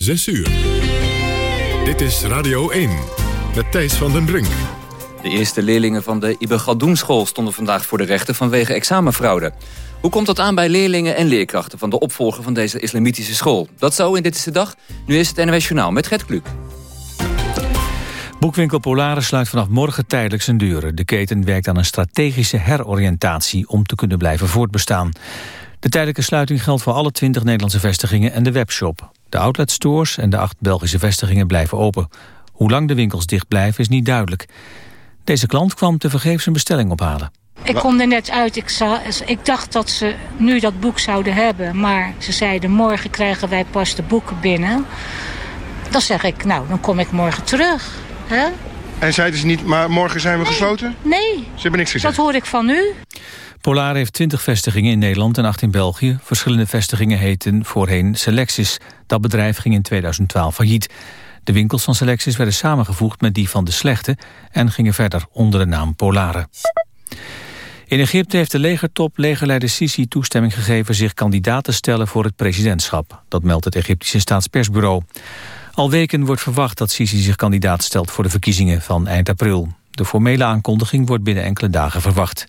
6 uur. Dit is Radio 1 met Thijs van den Brink. De eerste leerlingen van de Ibe Galdoenschool stonden vandaag voor de rechter vanwege examenfraude. Hoe komt dat aan bij leerlingen en leerkrachten van de opvolger van deze islamitische school? Dat zo in Dit is de Dag. Nu is het NWS Journaal met Gert Kluk. Boekwinkel Polaris sluit vanaf morgen tijdelijk zijn deuren. De keten werkt aan een strategische heroriëntatie om te kunnen blijven voortbestaan. De tijdelijke sluiting geldt voor alle 20 Nederlandse vestigingen en de webshop. De outletstores en de acht Belgische vestigingen blijven open. Hoe lang de winkels dicht blijven is niet duidelijk. Deze klant kwam tevergeefs een bestelling ophalen. Ik kom er net uit. Ik, ik dacht dat ze nu dat boek zouden hebben. Maar ze zeiden morgen krijgen wij pas de boeken binnen. Dan zeg ik, nou, dan kom ik morgen terug. Hè? En zeiden ze niet, maar morgen zijn we gesloten? Nee. Ze hebben niks gezegd? Dat hoor ik van u. Polar heeft 20 vestigingen in Nederland en 8 in België. Verschillende vestigingen heten voorheen Selectis. Dat bedrijf ging in 2012 failliet. De winkels van Selectis werden samengevoegd met die van De Slechte... en gingen verder onder de naam Polare. In Egypte heeft de legertop legerleider Sisi toestemming gegeven... zich kandidaat te stellen voor het presidentschap. Dat meldt het Egyptische staatspersbureau. Al weken wordt verwacht dat Sisi zich kandidaat stelt... voor de verkiezingen van eind april. De formele aankondiging wordt binnen enkele dagen verwacht.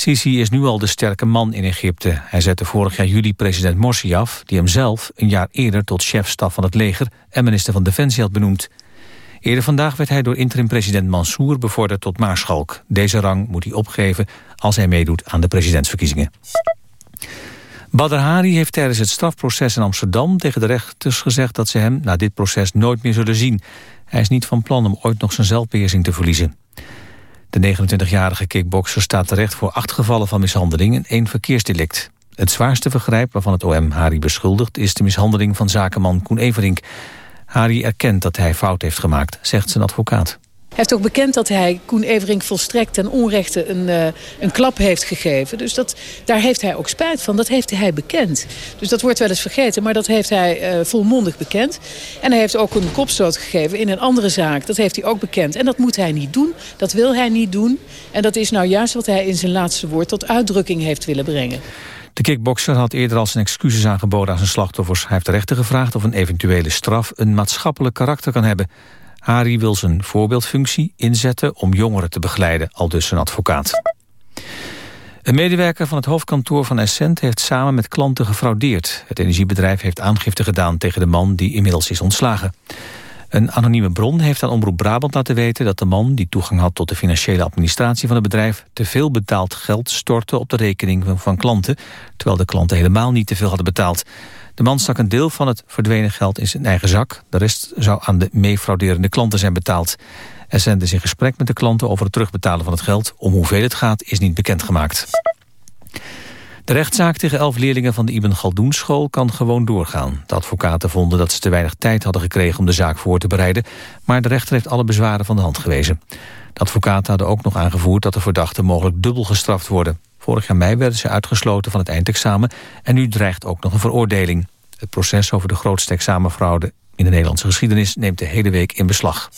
Sisi is nu al de sterke man in Egypte. Hij zette vorig jaar juli president Morsi af... die hem zelf een jaar eerder tot chef-staf van het leger... en minister van Defensie had benoemd. Eerder vandaag werd hij door interim-president Mansour bevorderd tot maarschalk. Deze rang moet hij opgeven als hij meedoet aan de presidentsverkiezingen. Badr Hari heeft tijdens het strafproces in Amsterdam tegen de rechters gezegd dat ze hem na dit proces nooit meer zullen zien. Hij is niet van plan om ooit nog zijn zelfbeheersing te verliezen. De 29-jarige kickbokser staat terecht voor acht gevallen van mishandeling en één verkeersdelict. Het zwaarste vergrijp waarvan het OM Hari beschuldigt is de mishandeling van zakenman Koen Everink. Hari erkent dat hij fout heeft gemaakt, zegt zijn advocaat. Hij heeft ook bekend dat hij Koen Everink volstrekt ten onrechte een, uh, een klap heeft gegeven. Dus dat, daar heeft hij ook spijt van. Dat heeft hij bekend. Dus dat wordt wel eens vergeten, maar dat heeft hij uh, volmondig bekend. En hij heeft ook een kopstoot gegeven in een andere zaak. Dat heeft hij ook bekend. En dat moet hij niet doen. Dat wil hij niet doen. En dat is nou juist wat hij in zijn laatste woord tot uitdrukking heeft willen brengen. De kickbokser had eerder al zijn excuses aangeboden aan zijn slachtoffers. Hij heeft de rechter gevraagd of een eventuele straf een maatschappelijk karakter kan hebben. Hari wil zijn voorbeeldfunctie inzetten om jongeren te begeleiden, al dus zijn advocaat. Een medewerker van het hoofdkantoor van Essent heeft samen met klanten gefraudeerd. Het energiebedrijf heeft aangifte gedaan tegen de man die inmiddels is ontslagen. Een anonieme bron heeft aan Omroep Brabant laten weten dat de man... die toegang had tot de financiële administratie van het bedrijf... te veel betaald geld stortte op de rekening van klanten... terwijl de klanten helemaal niet te veel hadden betaald. De man stak een deel van het verdwenen geld in zijn eigen zak. De rest zou aan de meefrauderende klanten zijn betaald. Er zijn dus in gesprek met de klanten over het terugbetalen van het geld. Om hoeveel het gaat is niet bekendgemaakt. De rechtszaak tegen elf leerlingen van de Ibn Galdoen school kan gewoon doorgaan. De advocaten vonden dat ze te weinig tijd hadden gekregen om de zaak voor te bereiden, maar de rechter heeft alle bezwaren van de hand gewezen. De advocaten hadden ook nog aangevoerd dat de verdachten mogelijk dubbel gestraft worden. Vorig jaar mei werden ze uitgesloten van het eindexamen en nu dreigt ook nog een veroordeling. Het proces over de grootste examenfraude in de Nederlandse geschiedenis neemt de hele week in beslag.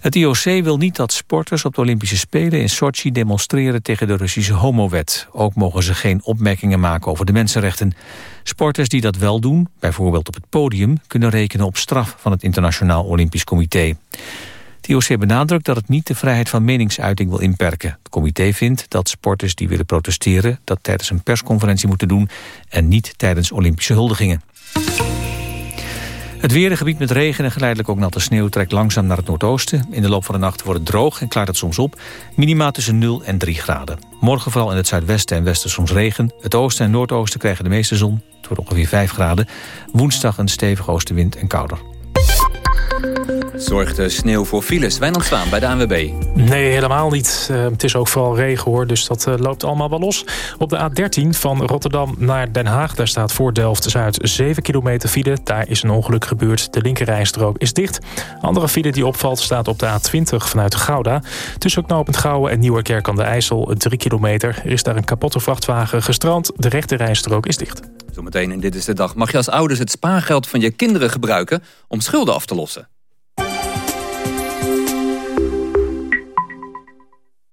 Het IOC wil niet dat sporters op de Olympische Spelen in Sochi demonstreren tegen de Russische homowet. Ook mogen ze geen opmerkingen maken over de mensenrechten. Sporters die dat wel doen, bijvoorbeeld op het podium, kunnen rekenen op straf van het Internationaal Olympisch Comité. IOC benadrukt dat het niet de vrijheid van meningsuiting wil inperken. Het comité vindt dat sporters die willen protesteren dat tijdens een persconferentie moeten doen en niet tijdens Olympische huldigingen. Het weergebied met regen en geleidelijk ook natte sneeuw trekt langzaam naar het noordoosten. In de loop van de nacht wordt het droog en klaart het soms op. Minima tussen 0 en 3 graden. Morgen vooral in het zuidwesten en westen soms regen. Het oosten en noordoosten krijgen de meeste zon. Het wordt ongeveer 5 graden. Woensdag een stevige oostenwind en kouder. Zorgt de sneeuw voor files? Wijnand Zwaan bij de ANWB. Nee, helemaal niet. Uh, het is ook vooral regen hoor, dus dat uh, loopt allemaal wel los. Op de A13 van Rotterdam naar Den Haag... daar staat voor Delft-Zuid 7 kilometer file. Daar is een ongeluk gebeurd. De linkerrijstrook is dicht. Andere file die opvalt staat op de A20 vanuit Gouda. Tussen Knopend Gouwen en Nieuwerkerk aan de IJssel 3 kilometer. Er is daar een kapotte vrachtwagen gestrand. De rechterrijstrook is dicht. Zometeen in Dit is de Dag mag je als ouders het spaargeld van je kinderen gebruiken... om schulden af te lossen.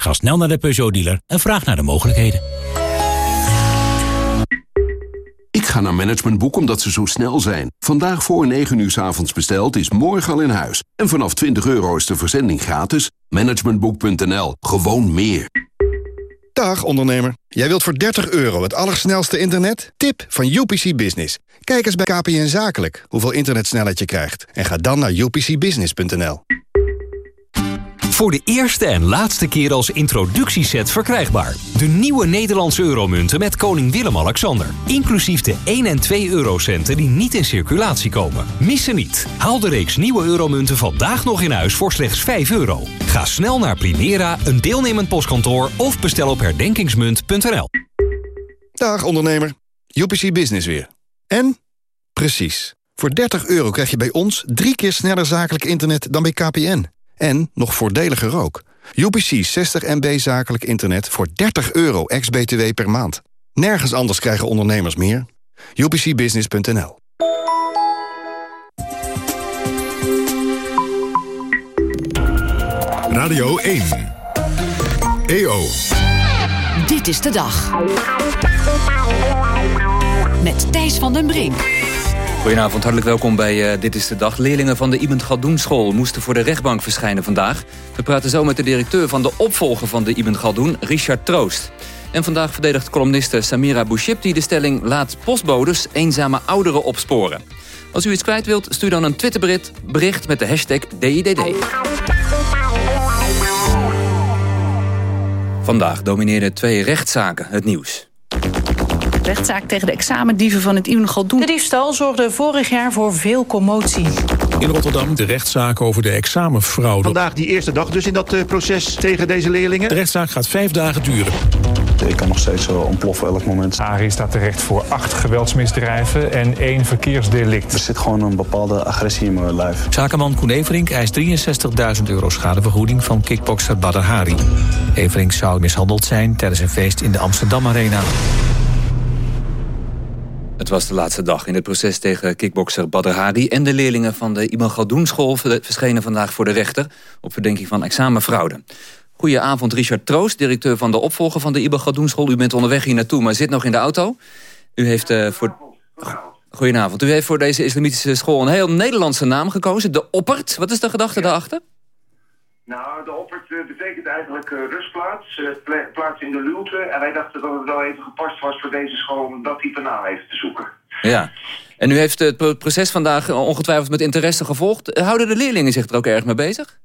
Ga snel naar de Peugeot-dealer en vraag naar de mogelijkheden. Ik ga naar Managementboek omdat ze zo snel zijn. Vandaag voor 9 uur s avonds besteld is morgen al in huis. En vanaf 20 euro is de verzending gratis. Managementboek.nl. Gewoon meer. Dag ondernemer. Jij wilt voor 30 euro het allersnelste internet? Tip van UPC Business. Kijk eens bij KPN Zakelijk hoeveel internetsnelheid je krijgt. En ga dan naar upcbusiness.nl. Voor de eerste en laatste keer als introductieset verkrijgbaar. De nieuwe Nederlandse euromunten met koning Willem-Alexander. Inclusief de 1 en 2 eurocenten die niet in circulatie komen. Missen niet. Haal de reeks nieuwe euromunten vandaag nog in huis voor slechts 5 euro. Ga snel naar Primera, een deelnemend postkantoor... of bestel op herdenkingsmunt.nl. Dag ondernemer. UPC Business weer. En? Precies. Voor 30 euro krijg je bij ons drie keer sneller zakelijk internet dan bij KPN. En nog voordeliger ook. UPC 60 MB zakelijk internet voor 30 euro ex-BTW per maand. Nergens anders krijgen ondernemers meer. UPCbusiness.nl Radio 1. EO. Dit is de dag. Met Thijs van den Brink. Goedenavond, hartelijk welkom bij uh, Dit is de Dag. Leerlingen van de Ibn Galdoen School moesten voor de rechtbank verschijnen vandaag. We praten zo met de directeur van de opvolger van de Ibn Galdoen, Richard Troost. En vandaag verdedigt columniste Samira Bouchipti de stelling... laat postbodes eenzame ouderen opsporen. Als u iets kwijt wilt, stuur dan een Twitterbericht met de hashtag DIDD. Vandaag domineerden twee rechtszaken het nieuws rechtszaak tegen de examendieven van het Ibn Galdoen. De diefstal zorgde vorig jaar voor veel commotie. In Rotterdam de rechtszaak over de examenfraude. Vandaag die eerste dag dus in dat uh, proces tegen deze leerlingen. De rechtszaak gaat vijf dagen duren. Ik kan nog steeds uh, ontploffen elk moment. Arie staat terecht voor acht geweldsmisdrijven en één verkeersdelict. Er zit gewoon een bepaalde agressie in mijn lijf. Zakenman Koen Everink eist 63.000 euro schadevergoeding van kickbokser Badr Hari. Everink zou mishandeld zijn tijdens een feest in de Amsterdam Arena. Het was de laatste dag in het proces tegen kickbokser Badr Hari... en de leerlingen van de Ibn Galdoen school verschenen vandaag voor de rechter... op verdenking van examenfraude. Goedenavond, Richard Troost, directeur van de opvolger van de Ibn Galdoen school. U bent onderweg hier naartoe, maar zit nog in de auto. U heeft uh, voor... Goedenavond. U heeft voor deze islamitische school een heel Nederlandse naam gekozen. De Oppert. Wat is de gedachte daarachter? Nou, de uh, rustplaats, uh, plaats in de luwte. En wij dachten dat het wel even gepast was voor deze school om dat type naam even te zoeken. Ja, en u heeft het proces vandaag ongetwijfeld met interesse gevolgd. Houden de leerlingen zich er ook erg mee bezig?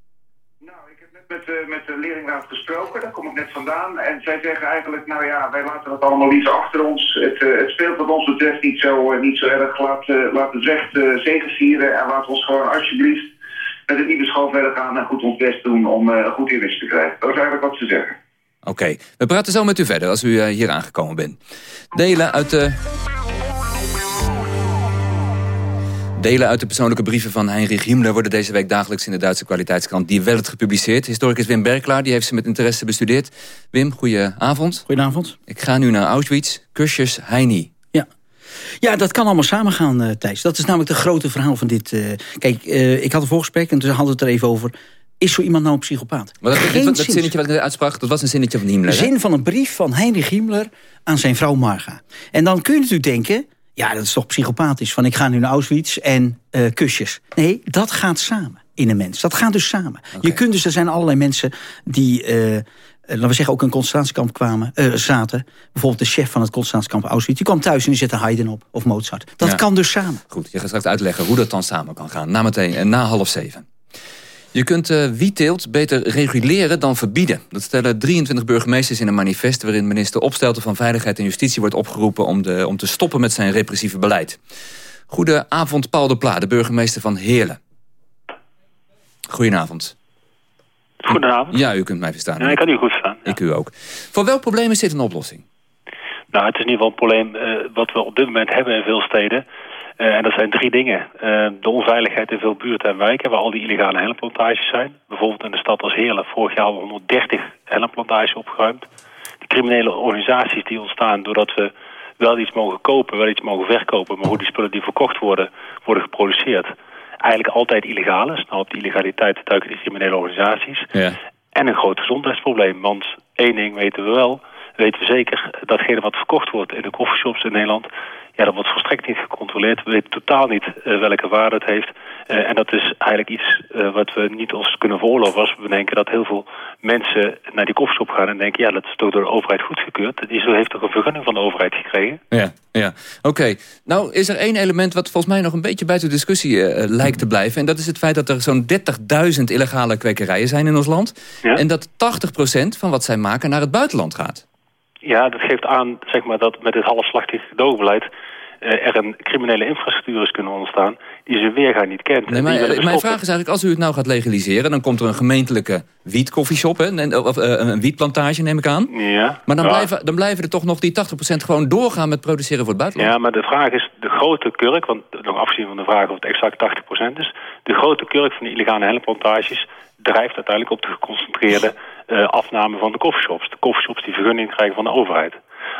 Nou, ik heb net met, met de leerlingraad gesproken, daar kom ik net vandaan. En zij zeggen eigenlijk, nou ja, wij laten het allemaal liever achter ons. Het, het speelt wat ons betreft niet zo, niet zo erg. Laat, laat het recht zegenvieren en laat ons gewoon alsjeblieft met het nieuwe school verder gaan en goed ons best doen om uh, goed inwicht te krijgen. Dat is eigenlijk wat ze zeggen. Oké, okay. we praten zo met u verder als u uh, hier aangekomen bent. Delen uit de... Delen uit de persoonlijke brieven van Heinrich Himmler... worden deze week dagelijks in de Duitse kwaliteitskrant Die Welt gepubliceerd. Historicus Wim Berklaar die heeft ze met interesse bestudeerd. Wim, goedenavond. Goedenavond. Ik ga nu naar Auschwitz. Kusjes Heini. Ja, dat kan allemaal samengaan, uh, Thijs. Dat is namelijk het grote verhaal van dit... Uh, kijk, uh, ik had een voorgesprek en toen hadden we het er even over... Is zo iemand nou een psychopaat? Maar dat, dat, dat zinnetje wat ik uitsprak, dat was een zinnetje van Himmler. De zin van een brief van Heinrich Himmler aan zijn vrouw Marga. En dan kun je natuurlijk denken... ja, dat is toch psychopathisch, van ik ga nu naar Auschwitz en kusjes. Nee, dat gaat samen in een mens. Dat gaat dus samen. Okay. Je kunt dus, er zijn allerlei mensen die laten we zeggen, ook in een concentratiekamp kwamen, uh, zaten. Bijvoorbeeld de chef van het concentratiekamp Auschwitz. Die kwam thuis en die zette Haydn op, of Mozart. Dat kan dus samen. Goed, je gaat straks uitleggen hoe dat dan samen kan gaan. Na meteen, na half zeven. Je kunt uh, wietteelt beter reguleren dan verbieden. Dat stellen 23 burgemeesters in een manifest... waarin minister Opstelten van Veiligheid en Justitie wordt opgeroepen... om, de, om te stoppen met zijn repressieve beleid. Goedenavond, Paul de Pla, de burgemeester van Heerlen. Goedenavond. Goedenavond. Ja, u kunt mij verstaan. Ja, ik kan u goed verstaan. Ik u ook. Voor welk probleem is dit een oplossing? Nou, het is in ieder geval een probleem uh, wat we op dit moment hebben in veel steden. Uh, en dat zijn drie dingen. Uh, de onveiligheid in veel buurten en wijken waar al die illegale helmplantages zijn. Bijvoorbeeld in de stad als Heerlen. Vorig jaar 130 helmplantages opgeruimd. De criminele organisaties die ontstaan doordat we wel iets mogen kopen, wel iets mogen verkopen. Maar hoe die spullen die verkocht worden, worden geproduceerd. Eigenlijk altijd illegaal is. Nou, op die illegaliteit duiken die criminele organisaties. Ja. En een groot gezondheidsprobleem. Want één ding weten we wel, weten we zeker. Datgene wat verkocht wordt in de coffeeshops in Nederland ja, dat wordt volstrekt niet gecontroleerd. We weten totaal niet uh, welke waarde het heeft. Uh, en dat is eigenlijk iets uh, wat we niet ons kunnen veroorloven als we bedenken dat heel veel mensen naar die koffieshop gaan en denken, ja, dat is toch door de overheid goedgekeurd. Die heeft toch een vergunning van de overheid gekregen? Ja, ja. oké. Nou is er één element wat volgens mij nog een beetje buiten discussie lijkt te blijven. En dat is het feit dat er zo'n 30.000 illegale kwekerijen zijn in ons land. Ja? En dat 80% van wat zij maken naar het buitenland gaat. Ja, dat geeft aan zeg maar, dat met dit halfslachtige gedoogbeleid uh, er een criminele infrastructuur is kunnen ontstaan die zijn weerga niet kent. Nee, maar, mijn vraag is eigenlijk, als u het nou gaat legaliseren... dan komt er een gemeentelijke wietkoffieshop, hè, of uh, een wietplantage neem ik aan. Ja. Maar dan, ja. blijven, dan blijven er toch nog die 80% gewoon doorgaan met produceren voor het buitenland. Ja, maar de vraag is, de grote kurk, want nog afgezien van de vraag of het exact 80% is... de grote kurk van de illegale helmplantages drijft uiteindelijk op de geconcentreerde uh, afname van de koffieshops. De koffieshops die vergunning krijgen van de overheid.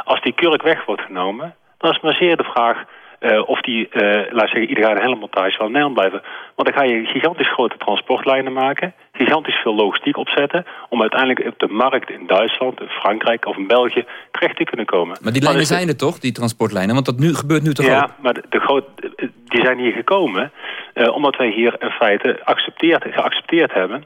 Als die kurk weg wordt genomen, dan is maar zeer de vraag uh, of die, uh, laat zeggen, illegale helmmontage wel in Nederland blijven. Want dan ga je gigantisch grote transportlijnen maken, gigantisch veel logistiek opzetten, om uiteindelijk op de markt in Duitsland, in Frankrijk of in België terecht te kunnen komen. Maar die lijnen zijn er toch, die transportlijnen? Want dat nu, gebeurt nu toch ja, ook? Ja, maar de, de groot, die zijn hier gekomen uh, omdat wij hier in feite accepteerd, geaccepteerd hebben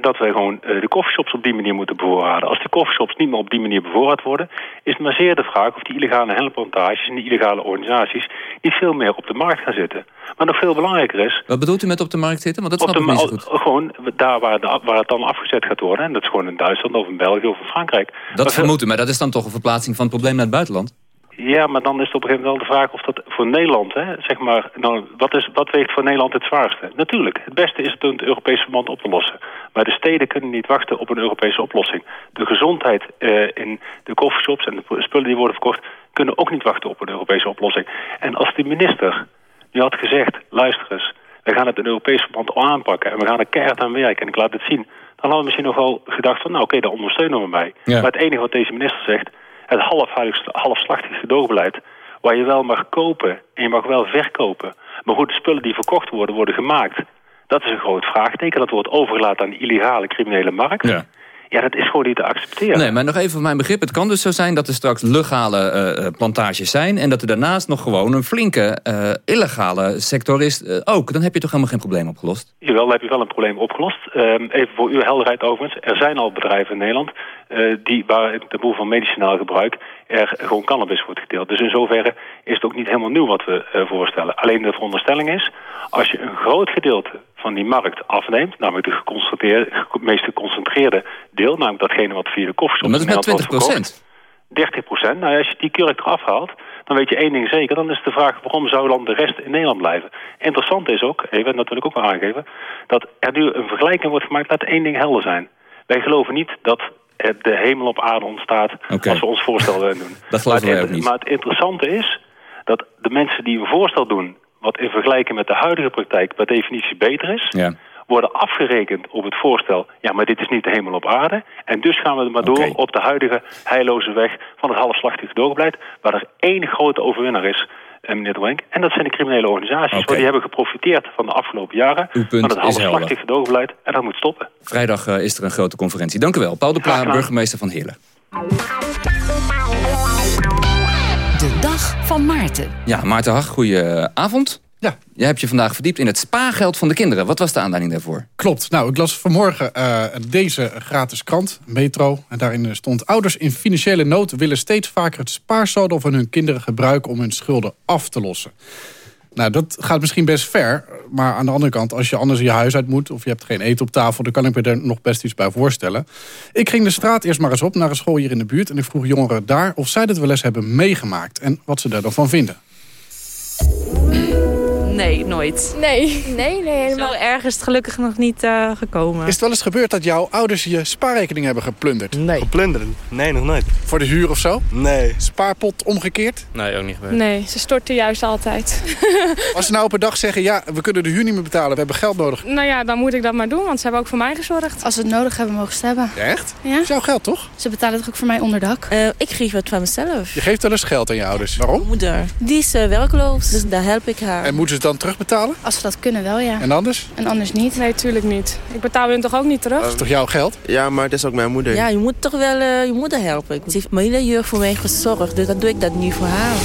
dat wij gewoon uh, de koffieshops op die manier moeten bevoorraden. Als de koffieshops niet meer op die manier bevoorraad worden... is het maar zeer de vraag of die illegale helmplantages en die illegale organisaties... niet veel meer op de markt gaan zitten. Maar nog veel belangrijker is... Wat bedoelt u met op de markt zitten? Want dat snap ik niet zo goed. Gewoon daar waar, de, waar het dan afgezet gaat worden. En dat is gewoon in Duitsland of in België of in Frankrijk. Dat vermoeden, maar dat is dan toch een verplaatsing van het probleem naar het buitenland? Ja, maar dan is het op een gegeven moment wel de vraag of dat voor Nederland, hè, zeg maar, nou, wat, is, wat weegt voor Nederland het zwaarste? Natuurlijk, het beste is het in het Europese verband op te lossen. Maar de steden kunnen niet wachten op een Europese oplossing. De gezondheid uh, in de coffeeshops en de spullen die worden verkocht, kunnen ook niet wachten op een Europese oplossing. En als de minister nu had gezegd, luister eens, we gaan het in Europees verband aanpakken en we gaan er keihard aan werken en ik laat het zien, dan hadden we misschien nog wel gedacht van, nou oké, okay, daar ondersteunen we mij. Ja. Maar het enige wat deze minister zegt, het half, halfslachtig gedoogbeleid... waar je wel mag kopen en je mag wel verkopen. Maar hoe de spullen die verkocht worden, worden gemaakt... dat is een groot vraagteken. Dat wordt overgelaten aan de illegale criminele markt. Ja. Ja, dat is gewoon niet te accepteren. Nee, maar nog even voor mijn begrip. Het kan dus zo zijn dat er straks legale uh, plantages zijn... en dat er daarnaast nog gewoon een flinke uh, illegale sector is uh, ook. Dan heb je toch helemaal geen probleem opgelost? Jawel, dan heb je wel een probleem opgelost. Um, even voor uw helderheid overigens. Er zijn al bedrijven in Nederland... die waar de boel van medicinaal gebruik... er gewoon cannabis wordt gedeeld. Dus in zoverre is het ook niet helemaal nieuw wat we voorstellen. Alleen de veronderstelling is... als je een groot gedeelte van die markt afneemt... namelijk de geconcentreerde, meest geconcentreerde deel... namelijk datgene wat via de koffieshop Maar dat is maar 20 procent. 30 procent. Nou, als je die kurk eraf haalt, dan weet je één ding zeker. Dan is de vraag, waarom zou dan de rest in Nederland blijven? Interessant is ook, even natuurlijk ook wel aangegeven... dat er nu een vergelijking wordt gemaakt. Laat één ding helder zijn. Wij geloven niet dat de hemel op aarde ontstaat... Okay. als we ons voorstel willen doen. dat geloven wij ook niet. Maar het interessante is dat de mensen die een voorstel doen... wat in vergelijking met de huidige praktijk per definitie beter is... Ja worden afgerekend op het voorstel... ja, maar dit is niet de hemel op aarde. En dus gaan we er maar door op de huidige heilloze weg... van het halfslachtige doorbeleid... waar er één grote overwinnaar is, meneer de. En dat zijn de criminele organisaties... Okay. die hebben geprofiteerd van de afgelopen jaren... van het halfslachtige doorbeleid. En dat moet stoppen. Vrijdag uh, is er een grote conferentie. Dank u wel. Paul de Pla, burgemeester van Heerlen. De dag van Maarten. Ja, Maarten Hag, goeie avond. Ja. Jij hebt je vandaag verdiept in het spaargeld van de kinderen. Wat was de aanleiding daarvoor? Klopt. Nou, ik las vanmorgen uh, deze gratis krant, Metro. En daarin stond... Ouders in financiële nood willen steeds vaker het spaarsaldo van hun kinderen gebruiken... om hun schulden af te lossen. Nou, dat gaat misschien best ver. Maar aan de andere kant, als je anders je huis uit moet... of je hebt geen eten op tafel, dan kan ik me er nog best iets bij voorstellen. Ik ging de straat eerst maar eens op naar een school hier in de buurt... en ik vroeg jongeren daar of zij dat wel eens hebben meegemaakt... en wat ze daar dan van vinden. Nee, nooit. Nee. Nee, nee, helemaal. Zo erg is het gelukkig nog niet uh, gekomen. Is het wel eens gebeurd dat jouw ouders je spaarrekening hebben geplunderd? Nee. Geplunderd? Nee, nog nooit. Voor de huur of zo? Nee. Spaarpot omgekeerd? Nee, ook niet gebeurd. Nee, ze storten juist altijd. Als ze nou op een dag zeggen, ja, we kunnen de huur niet meer betalen, we hebben geld nodig. Nou ja, dan moet ik dat maar doen, want ze hebben ook voor mij gezorgd. Als we het nodig hebben, mogen ze het hebben. Echt? Ja. is jouw geld, toch? Ze betalen toch ook voor mij onderdak? Uh, ik geef het van mezelf. Je geeft wel eens geld aan je ouders. Waarom? Moeder. Die is uh, werkloos, dus daar help ik haar. En moeten ze het dan terugbetalen? Als we dat kunnen wel, ja. En anders? En anders niet? Nee, tuurlijk niet. Ik betaal hun toch ook niet terug? Dat is toch jouw geld? Ja, maar het is ook mijn moeder. Ja, je moet toch wel uh, je moeder helpen. Ze heeft mijn hele jeugd voor mij gezorgd, dus dan doe ik dat nu voor haar.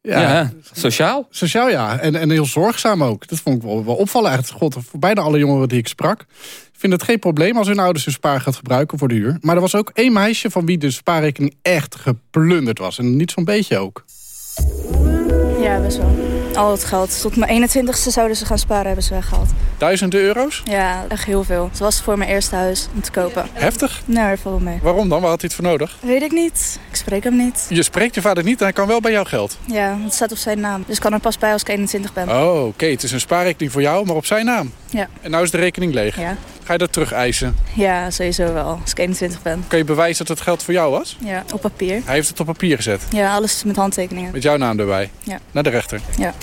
Ja, ja, sociaal. Sociaal, ja. En, en heel zorgzaam ook. Dat vond ik wel, wel opvallen eigenlijk. God, voor bijna alle jongeren die ik sprak... vinden het geen probleem als hun ouders hun spaargeld gebruiken voor de huur. Maar er was ook één meisje van wie de spaarrekening echt geplunderd was. En niet zo'n beetje ook. Ja, best wel. Al het geld. Tot mijn 21ste zouden ze gaan sparen, hebben ze weggehaald. Duizenden euro's? Ja, echt heel veel. Het was voor mijn eerste huis om te kopen. Heftig? Nou, valt wel mee. Waarom dan? Waar had hij het voor nodig? Weet ik niet. Ik spreek hem niet. Je spreekt je vader niet en hij kan wel bij jou geld? Ja, het staat op zijn naam. Dus ik kan er pas bij als ik 21 ben. Oh, oké. Okay. Het is een spaarrekening voor jou, maar op zijn naam? Ja. En nou is de rekening leeg? Ja. Ga je dat terug eisen? Ja, sowieso wel. Als ik 21 ben. Kan je bewijzen dat het geld voor jou was? Ja, op papier. Hij heeft het op papier gezet? Ja, alles met handtekeningen. Met jouw naam erbij? Ja. Naar de rechter? Ja.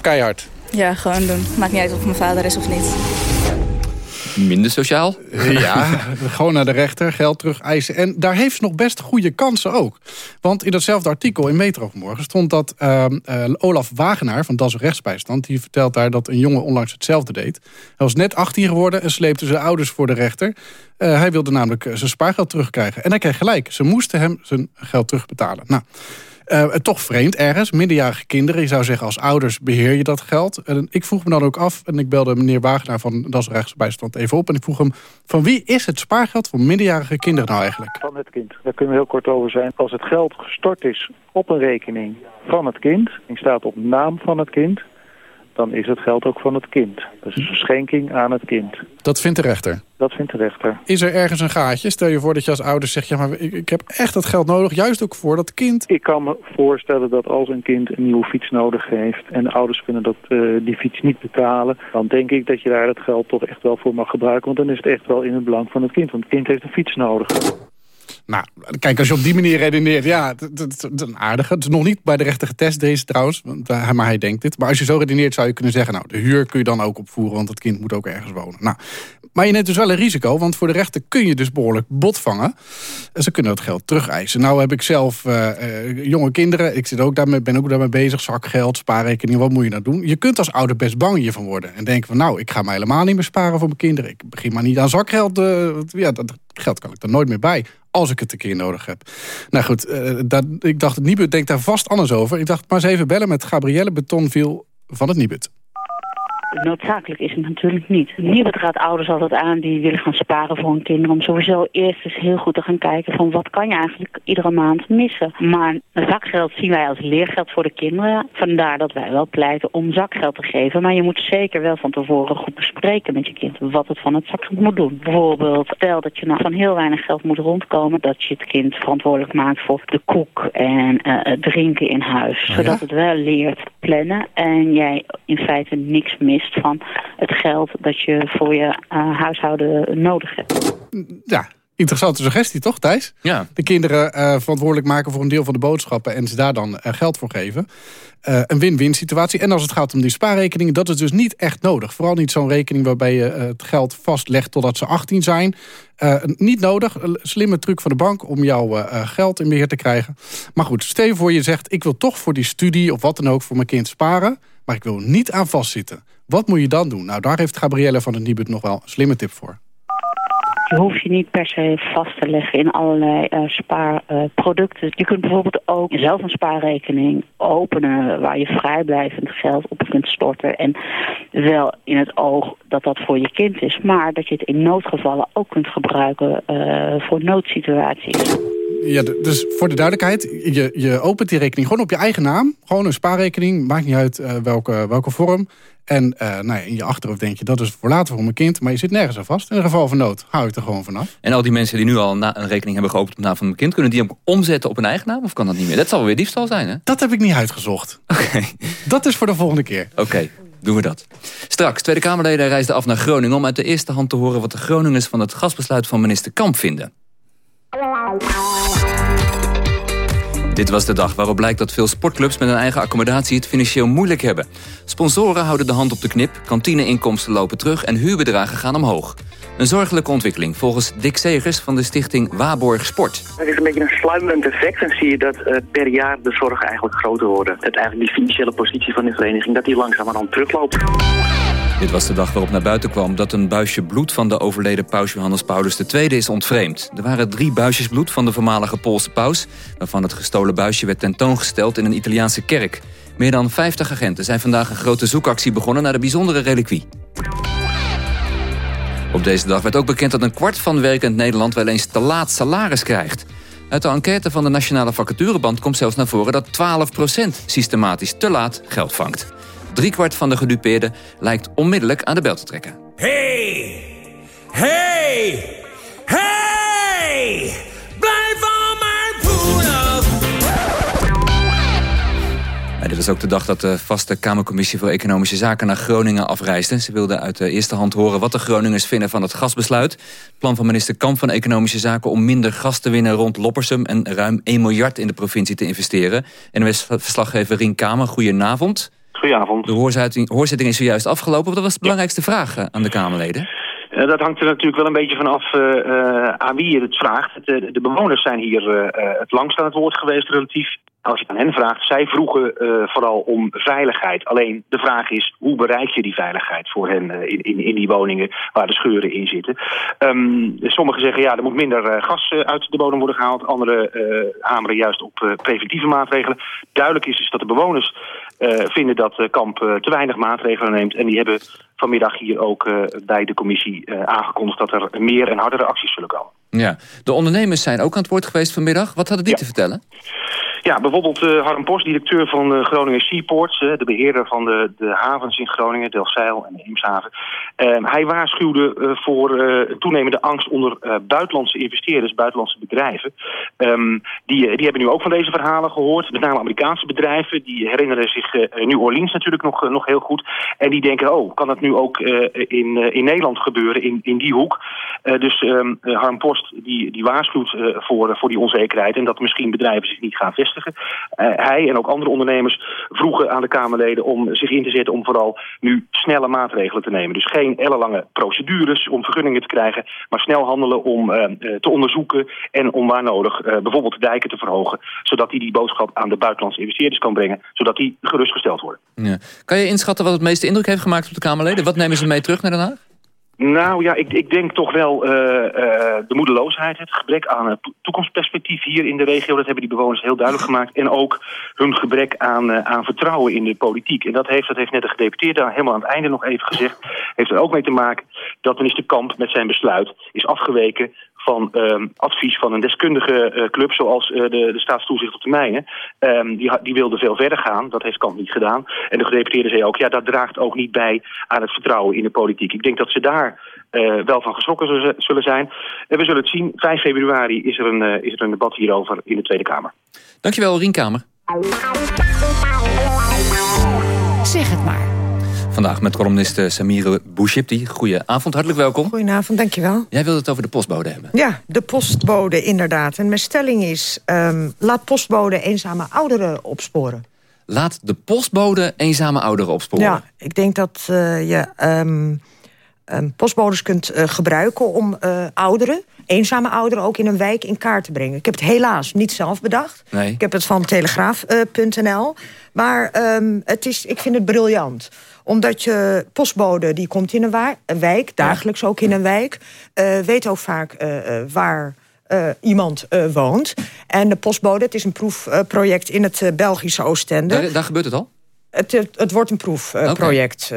Keihard? Ja, gewoon doen. Maakt niet uit of mijn vader is of niet. Minder sociaal? Ja, gewoon naar de rechter, geld terug eisen. En daar heeft ze nog best goede kansen ook. Want in datzelfde artikel in Metro vanmorgen stond dat uh, uh, Olaf Wagenaar van Das Rechtsbijstand... die vertelt daar dat een jongen onlangs hetzelfde deed. Hij was net 18 geworden en sleepte zijn ouders voor de rechter. Uh, hij wilde namelijk zijn spaargeld terugkrijgen. En hij kreeg gelijk. Ze moesten hem zijn geld terugbetalen. Nou... Uh, toch vreemd ergens, minderjarige kinderen. Je zou zeggen, als ouders beheer je dat geld. En ik vroeg me dan ook af, en ik belde meneer Wagenaar van Das Rechtsbijstand even op... en ik vroeg hem, van wie is het spaargeld voor minderjarige kinderen nou eigenlijk? Van het kind. Daar kunnen we heel kort over zijn. Als het geld gestort is op een rekening van het kind... en staat op naam van het kind... dan is het geld ook van het kind. Is een schenking aan het kind. Dat vindt de rechter? Dat vindt de rechter. Is er ergens een gaatje? Stel je voor dat je als ouders zegt... ja, maar ik, heb echt dat geld nodig, juist ook voor dat kind. Ik kan me voorstellen dat als een kind een nieuwe fiets nodig heeft... en de ouders kunnen dat, uh, die fiets niet betalen... dan denk ik dat je daar het geld toch echt wel voor mag gebruiken... want dan is het echt wel in het belang van het kind. Want het kind heeft een fiets nodig. Nou, kijk, als je op die manier redeneert, ja, dat is een aardige. Het is nog niet bij de rechter getest, deze trouwens, maar hij denkt dit. Maar als je zo redeneert, zou je kunnen zeggen, nou, de huur kun je dan ook opvoeren, want het kind moet ook ergens wonen. Nou, maar je neemt dus wel een risico, want voor de rechter kun je dus behoorlijk bot vangen. En ze kunnen dat geld terugeisen. Nou heb ik zelf uh, uh, jonge kinderen, ik zit ook daarmee, ben ook daarmee bezig, zakgeld, spaarrekening, wat moet je nou doen? Je kunt als ouder best bang hiervan worden en denken van, nou, ik ga mij helemaal niet meer sparen voor mijn kinderen. Ik begin maar niet aan zakgeld, ja, dat geld kan ik er nooit meer bij als ik het een keer nodig heb. Nou goed, uh, dat, ik dacht, het Nibud denkt daar vast anders over. Ik dacht, maar eens even bellen met Gabrielle Betonviel van het Nibud. Noodzakelijk is het natuurlijk niet. Niemand raadt ouders altijd aan die willen gaan sparen voor hun kinderen... om sowieso eerst eens heel goed te gaan kijken van wat kan je eigenlijk iedere maand missen. Maar zakgeld zien wij als leergeld voor de kinderen. Vandaar dat wij wel pleiten om zakgeld te geven. Maar je moet zeker wel van tevoren goed bespreken met je kind wat het van het zakgeld moet doen. Bijvoorbeeld, stel dat je nou van heel weinig geld moet rondkomen... dat je het kind verantwoordelijk maakt voor de koek en uh, het drinken in huis. Oh Zodat het wel leert plannen en jij in feite niks mist van het geld dat je voor je uh, huishouden nodig hebt. Ja, interessante suggestie toch, Thijs? Ja. De kinderen uh, verantwoordelijk maken voor een deel van de boodschappen... en ze daar dan uh, geld voor geven. een win-win situatie. En als het gaat om die spaarrekeningen, dat is dus niet echt nodig. Vooral niet zo'n rekening waarbij je het geld vastlegt totdat ze 18 zijn. niet nodig. Een slimme truc van de bank om jouw geld in beheer te krijgen. Maar goed, stel je voor je zegt... ik wil toch voor die studie of wat dan ook voor mijn kind sparen... maar ik wil niet aan vastzitten. Wat moet je dan doen? Nou, daar heeft Gabrielle van het Nibud nog wel een slimme tip voor. Je hoeft je niet per se vast te leggen in allerlei uh, spaarproducten. je kunt bijvoorbeeld ook zelf een spaarrekening openen... waar je vrijblijvend geld op kunt storten. En wel in het oog dat dat voor je kind is... maar dat je het in noodgevallen ook kunt gebruiken uh, voor noodsituaties. Ja, dus voor de duidelijkheid, je, je opent die rekening gewoon op je eigen naam. Gewoon een spaarrekening, maakt niet uit uh, welke, welke vorm. En uh, nou ja, in je achterhoofd denk je, dat is voor later voor mijn kind. Maar je zit nergens aan vast. In een geval van nood hou ik er gewoon vanaf. En al die mensen die nu al een rekening hebben geopend op naam van mijn kind... kunnen die ook omzetten op een eigen naam? Of kan dat niet meer? Dat zal weer diefstal zijn, hè? Dat heb ik niet uitgezocht. Oké. Dat is voor de volgende keer. Oké. Doen we dat. Straks, Tweede Kamerleden reisden af naar Groningen... om uit de eerste hand te horen wat de Groningers van het gasbesluit van minister Kamp vinden. Dit was de dag waarop blijkt dat veel sportclubs met een eigen accommodatie het financieel moeilijk hebben. Sponsoren houden de hand op de knip, kantineinkomsten lopen terug en huurbedragen gaan omhoog. Een zorgelijke ontwikkeling volgens Dick Segers van de stichting Waborg Sport. Het is een beetje een sluimerend effect en zie je dat uh, per jaar de zorgen eigenlijk groter worden. Het eigenlijk die financiële positie van de vereniging, dat die langzamerhand terugloopt. Dit was de dag waarop naar buiten kwam dat een buisje bloed van de overleden paus Johannes Paulus II is ontvreemd. Er waren drie buisjes bloed van de voormalige Poolse paus, waarvan het gestolen buisje werd tentoongesteld in een Italiaanse kerk. Meer dan 50 agenten zijn vandaag een grote zoekactie begonnen naar de bijzondere reliquie. Op deze dag werd ook bekend dat een kwart van werkend Nederland wel eens te laat salaris krijgt. Uit de enquête van de Nationale Vacatureband komt zelfs naar voren dat 12% systematisch te laat geld vangt. Driekwart van de gedupeerden lijkt onmiddellijk aan de bel te trekken. Hey! Hey! Hey! Blijf van mijn poen af! dit was ook de dag dat de vaste Kamercommissie voor Economische Zaken naar Groningen afreisde. Ze wilden uit de eerste hand horen wat de Groningers vinden van het gasbesluit. Het plan van minister Kamp van Economische Zaken om minder gas te winnen rond Loppersum en ruim 1 miljard in de provincie te investeren. NOS-verslaggever Rien Kamer, goedenavond. Goedenavond. De hoorzitting, hoorzitting is zojuist afgelopen. Wat was de belangrijkste vraag eh, aan de Kamerleden? Uh, dat hangt er natuurlijk wel een beetje vanaf uh, aan wie je het vraagt. De, de bewoners zijn hier het langst aan het woord geweest relatief als je aan hen vraagt, zij vroegen vooral om veiligheid. Alleen de vraag is, hoe bereik je die veiligheid voor hen in, in, in, die woningen waar de scheuren in zitten? Um, sommigen zeggen, ja, er moet minder gas uit de bodem worden gehaald. Anderen hameren juist op preventieve maatregelen. Duidelijk is dus dat de bewoners vinden dat Kamp te weinig maatregelen neemt. En die hebben vanmiddag hier ook bij de commissie aangekondigd dat er meer en hardere acties zullen komen. Ja, de ondernemers zijn ook aan het woord geweest vanmiddag. Wat hadden die ja. te vertellen? Ja, bijvoorbeeld uh, Harm Post, directeur van uh, Groningen Seaports... Uh, de beheerder van de, de havens in Groningen, Delfzijl en de Eemshaven. hij waarschuwde voor toenemende angst onder buitenlandse investeerders, buitenlandse bedrijven. Um, die, die hebben nu ook van deze verhalen gehoord. Met name Amerikaanse bedrijven, die herinneren zich New Orleans natuurlijk nog, nog heel goed. En die denken, oh, kan dat nu ook in, in Nederland gebeuren, in, in die hoek? dus um, Harm Post, die, die waarschuwt voor, voor die onzekerheid... en dat misschien bedrijven zich niet gaan vestigen. Uh, hij en ook andere ondernemers vroegen aan de Kamerleden om zich in te zetten om vooral nu snelle maatregelen te nemen. Dus geen ellenlange procedures om vergunningen te krijgen, maar snel handelen om uh, te onderzoeken en om waar nodig bijvoorbeeld de dijken te verhogen, zodat hij die, die boodschap aan de buitenlandse investeerders kan brengen, zodat die gerustgesteld worden. Ja. Kan je inschatten wat het meeste indruk heeft gemaakt op de Kamerleden? Wat nemen ze mee terug naar Den Haag? Nou ja, ik, ik denk toch wel uh, uh, de moedeloosheid, het gebrek aan toekomstperspectief hier in de regio. Dat hebben die bewoners heel duidelijk gemaakt. En ook hun gebrek aan, aan vertrouwen in de politiek. En dat heeft, dat heeft net de gedeputeerde helemaal aan het einde nog even gezegd. Heeft er ook mee te maken dat minister Kamp met zijn besluit is afgeweken van um, advies van een deskundige uh, club zoals uh, de, de staatstoezicht op de mijnen. Um, die, die wilde veel verder gaan, dat heeft Kamp niet gedaan. En de gedeputeerde zei ook, ja, dat draagt ook niet bij aan het vertrouwen in de politiek. Ik denk dat ze daar uh, wel van geschrokken zullen zijn. En we zullen het zien, 5 februari is er een, is er een debat hierover in de Tweede Kamer. Dankjewel, Rienkamer. Zeg het maar. Vandaag met columniste Samire Bouchipti. Goedenavond, hartelijk welkom. Goedenavond, dankjewel. Jij wilde het over de postbode hebben. Ja, de postbode inderdaad. En mijn stelling is, um, laat postbode eenzame ouderen opsporen. Laat de postbode eenzame ouderen opsporen? Ja, ik denk dat uh, je... Um, ehm, postbodes kunt eh, gebruiken om eh, ouderen, eenzame ouderen, ook in een wijk in kaart te brengen. Ik heb het helaas niet zelf bedacht. Nee. Ik heb het van telegraaf.nl. maar ehm, het is, ik vind het briljant omdat je postbode, die komt in een, wijk, dagelijks ook in een wijk... eh, weet ook vaak eh, eh, waar eh, iemand eh, woont. En de postbode, het is een proefproject in het eh, Belgische Oostende. Daar, daar gebeurt het al? Het, het, wordt een proefproject.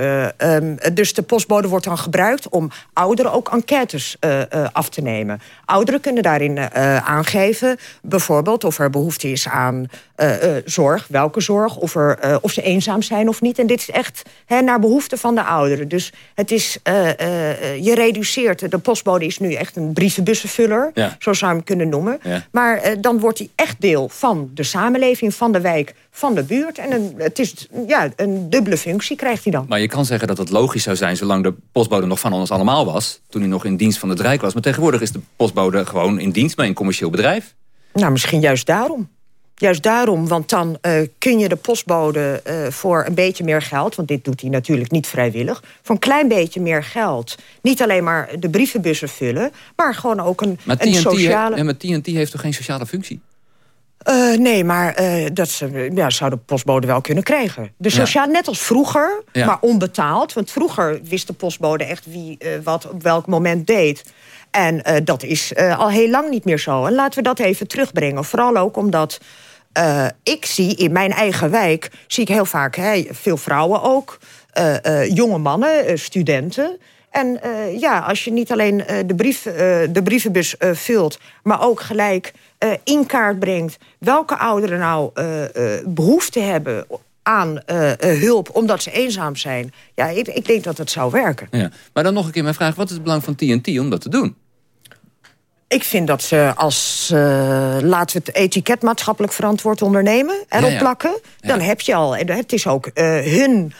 dus de postbode wordt dan gebruikt om ouderen ook enquêtes eh, eh, af te nemen. Ouderen kunnen daarin eh, aangeven, bijvoorbeeld of er behoefte is aan eh, eh, zorg, welke zorg, of, er, eh, of ze eenzaam zijn of niet. En dit is echt hè, naar behoefte van de ouderen. Dus het is, eh, eh, eh, je reduceert, de postbode is nu echt een brievenbussenvuller, Ja. zo zou je hem kunnen noemen. Ja. Maar eh, dan wordt hij echt deel van de samenleving, van de wijk, van de buurt. En een, het is ja, een dubbele functie krijgt hij dan. Maar je kan zeggen dat het logisch zou zijn... zolang de postbode nog van ons allemaal was... toen hij nog in dienst van het Rijk was. Maar tegenwoordig is de postbode gewoon in dienst bij een commercieel bedrijf. Nou, misschien juist daarom. Juist daarom, want dan eh, kun je de postbode eh, voor een beetje meer geld... want dit doet hij natuurlijk niet vrijwillig... voor een klein beetje meer geld niet alleen maar de brievenbussen vullen... maar gewoon ook een, Maar een sociale... ja, maar TNT heeft toch geen sociale functie? Eh, nee, maar eh, dat ze, ja, zou de postbode wel kunnen krijgen. De Ja. net als vroeger, Ja. maar onbetaald. Want vroeger wist de postbode echt wie eh, wat op welk moment deed. En dat is al heel lang niet meer zo. En laten we dat even terugbrengen. Vooral ook omdat ik zie in mijn eigen wijk... zie ik heel vaak hè, veel vrouwen ook, jonge mannen, studenten... En eh, ja, als je niet alleen eh, de, brief, eh, de brievenbus vult, maar ook gelijk in kaart brengt welke ouderen nou eh, eh, behoefte hebben aan hulp omdat ze eenzaam zijn. Ja, ik, ik denk dat het zou werken. Ja. Maar dan nog een keer mijn vraag. Wat is het belang van TNT om dat te doen? Ik vind dat ze als, eh, laten we het etiket maatschappelijk verantwoord ondernemen, erop Ja, ja. plakken, dan heb je al, het is ook hun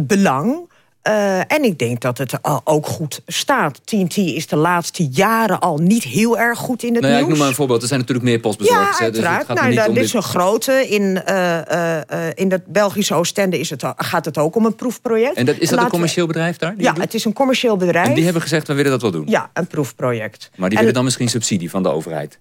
belang. Eh, en ik denk dat het al ook goed staat. TNT is de laatste jaren al niet heel erg goed in het Nou ja, ik nieuws. noem maar een voorbeeld. Er zijn natuurlijk meer postbezorgers. Ja, dus het uiteraard. gaat er nou, niet nou, om dit is dit- een grote. In, eh, in het Belgische Oostende is het, gaat het ook om een proefproject. En dat, is dat een we- commercieel bedrijf daar? Ja, het is een commercieel bedrijf. En die hebben gezegd, we willen dat wel doen. Ja, een proefproject. Maar die En- willen dan misschien subsidie van de overheid.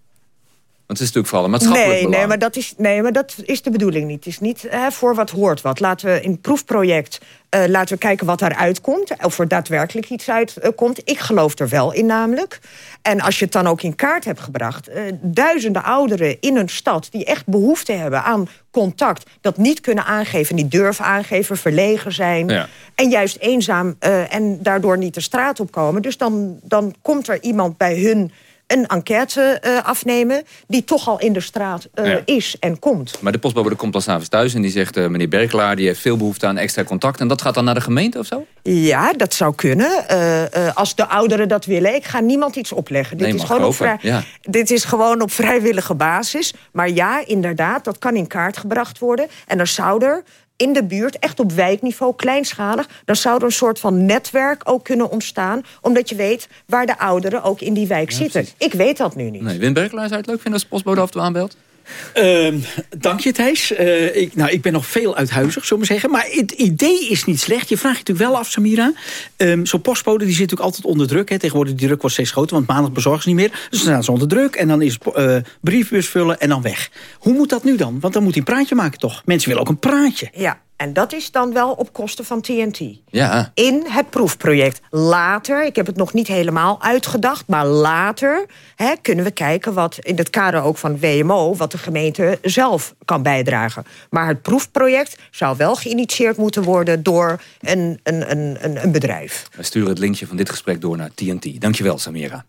Want het is natuurlijk vooral een maatschappelijk Nee, belang. nee, maar dat is, nee, maar dat is de bedoeling niet. Het is niet hè, voor wat hoort wat. Laten we in het proefproject eh, laten we kijken wat daaruit komt. Of er daadwerkelijk iets uitkomt. komt. Ik geloof er wel in namelijk. En als je het dan ook in kaart hebt gebracht... eh, duizenden ouderen in een stad die echt behoefte hebben aan contact... dat niet kunnen aangeven, niet durven aangeven, verlegen zijn... Ja. en juist eenzaam eh, en daardoor niet de straat opkomen. Dus dan, dan komt er iemand bij hun een enquête eh, afnemen... die toch al in de straat eh, Ja. is en komt. Maar de postbode komt dan s'avonds thuis en die zegt... eh, meneer Berklaar, die heeft veel behoefte aan extra contact... en dat gaat dan naar de gemeente of zo? Ja, dat zou kunnen. als de ouderen dat willen. Ik ga niemand iets opleggen. Dit, is gewoon, op ja. dit is gewoon op vrijwillige basis. Maar ja, inderdaad, dat kan in kaart gebracht worden. En dan zou er in de buurt, echt op wijkniveau, kleinschalig... dan zou er een soort van netwerk ook kunnen ontstaan... omdat je weet waar de ouderen ook in die wijk zitten. Ik weet dat nu niet. Nee, Wim Berklaar zou het leuk vinden als de postbode af en toe aanbelt? Ehm, dank je, Thijs. Eh, ik, nou, ik ben nog veel uithuizig, zullen we zeggen. Maar het idee is niet slecht. Je vraagt je natuurlijk wel af, Samira. Ehm, Zo'n postbode die zit natuurlijk altijd onder druk. Hè. Tegenwoordig die druk wordt steeds groter, want maandag bezorgen ze niet meer. Dus dan staan ze onder druk en dan is eh, briefbus vullen en dan weg. Hoe moet dat nu dan? Want dan moet hij een praatje maken, toch? Mensen willen ook een praatje. Ja, en dat is dan wel op kosten van TNT. Ja. in het proefproject. Later, ik heb het nog niet helemaal uitgedacht... maar later hè, kunnen we kijken wat in het kader ook van WMO... wat de gemeente zelf kan bijdragen. Maar het proefproject zou wel geïnitieerd moeten worden... door een, een, een, een, bedrijf. We sturen het linkje van dit gesprek door naar TNT. Dankjewel, Samira.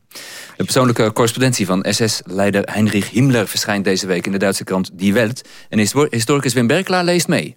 De persoonlijke correspondentie van SS-leider Heinrich Himmler... verschijnt deze week in de Duitse krant Die Welt. En histo- historicus Wim Berklaar leest mee.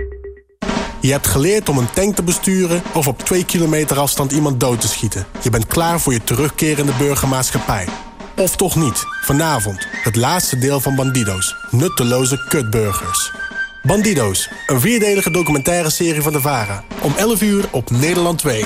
Je hebt geleerd om een tank te besturen of op twee kilometer afstand iemand dood te schieten. Je bent klaar voor je terugkerende burgermaatschappij. Of toch niet. Vanavond, het laatste deel van Bandido's. Nutteloze kutburgers. Bandido's, een vierdelige documentaire serie van de VARA. Om 11 uur op Nederland 2.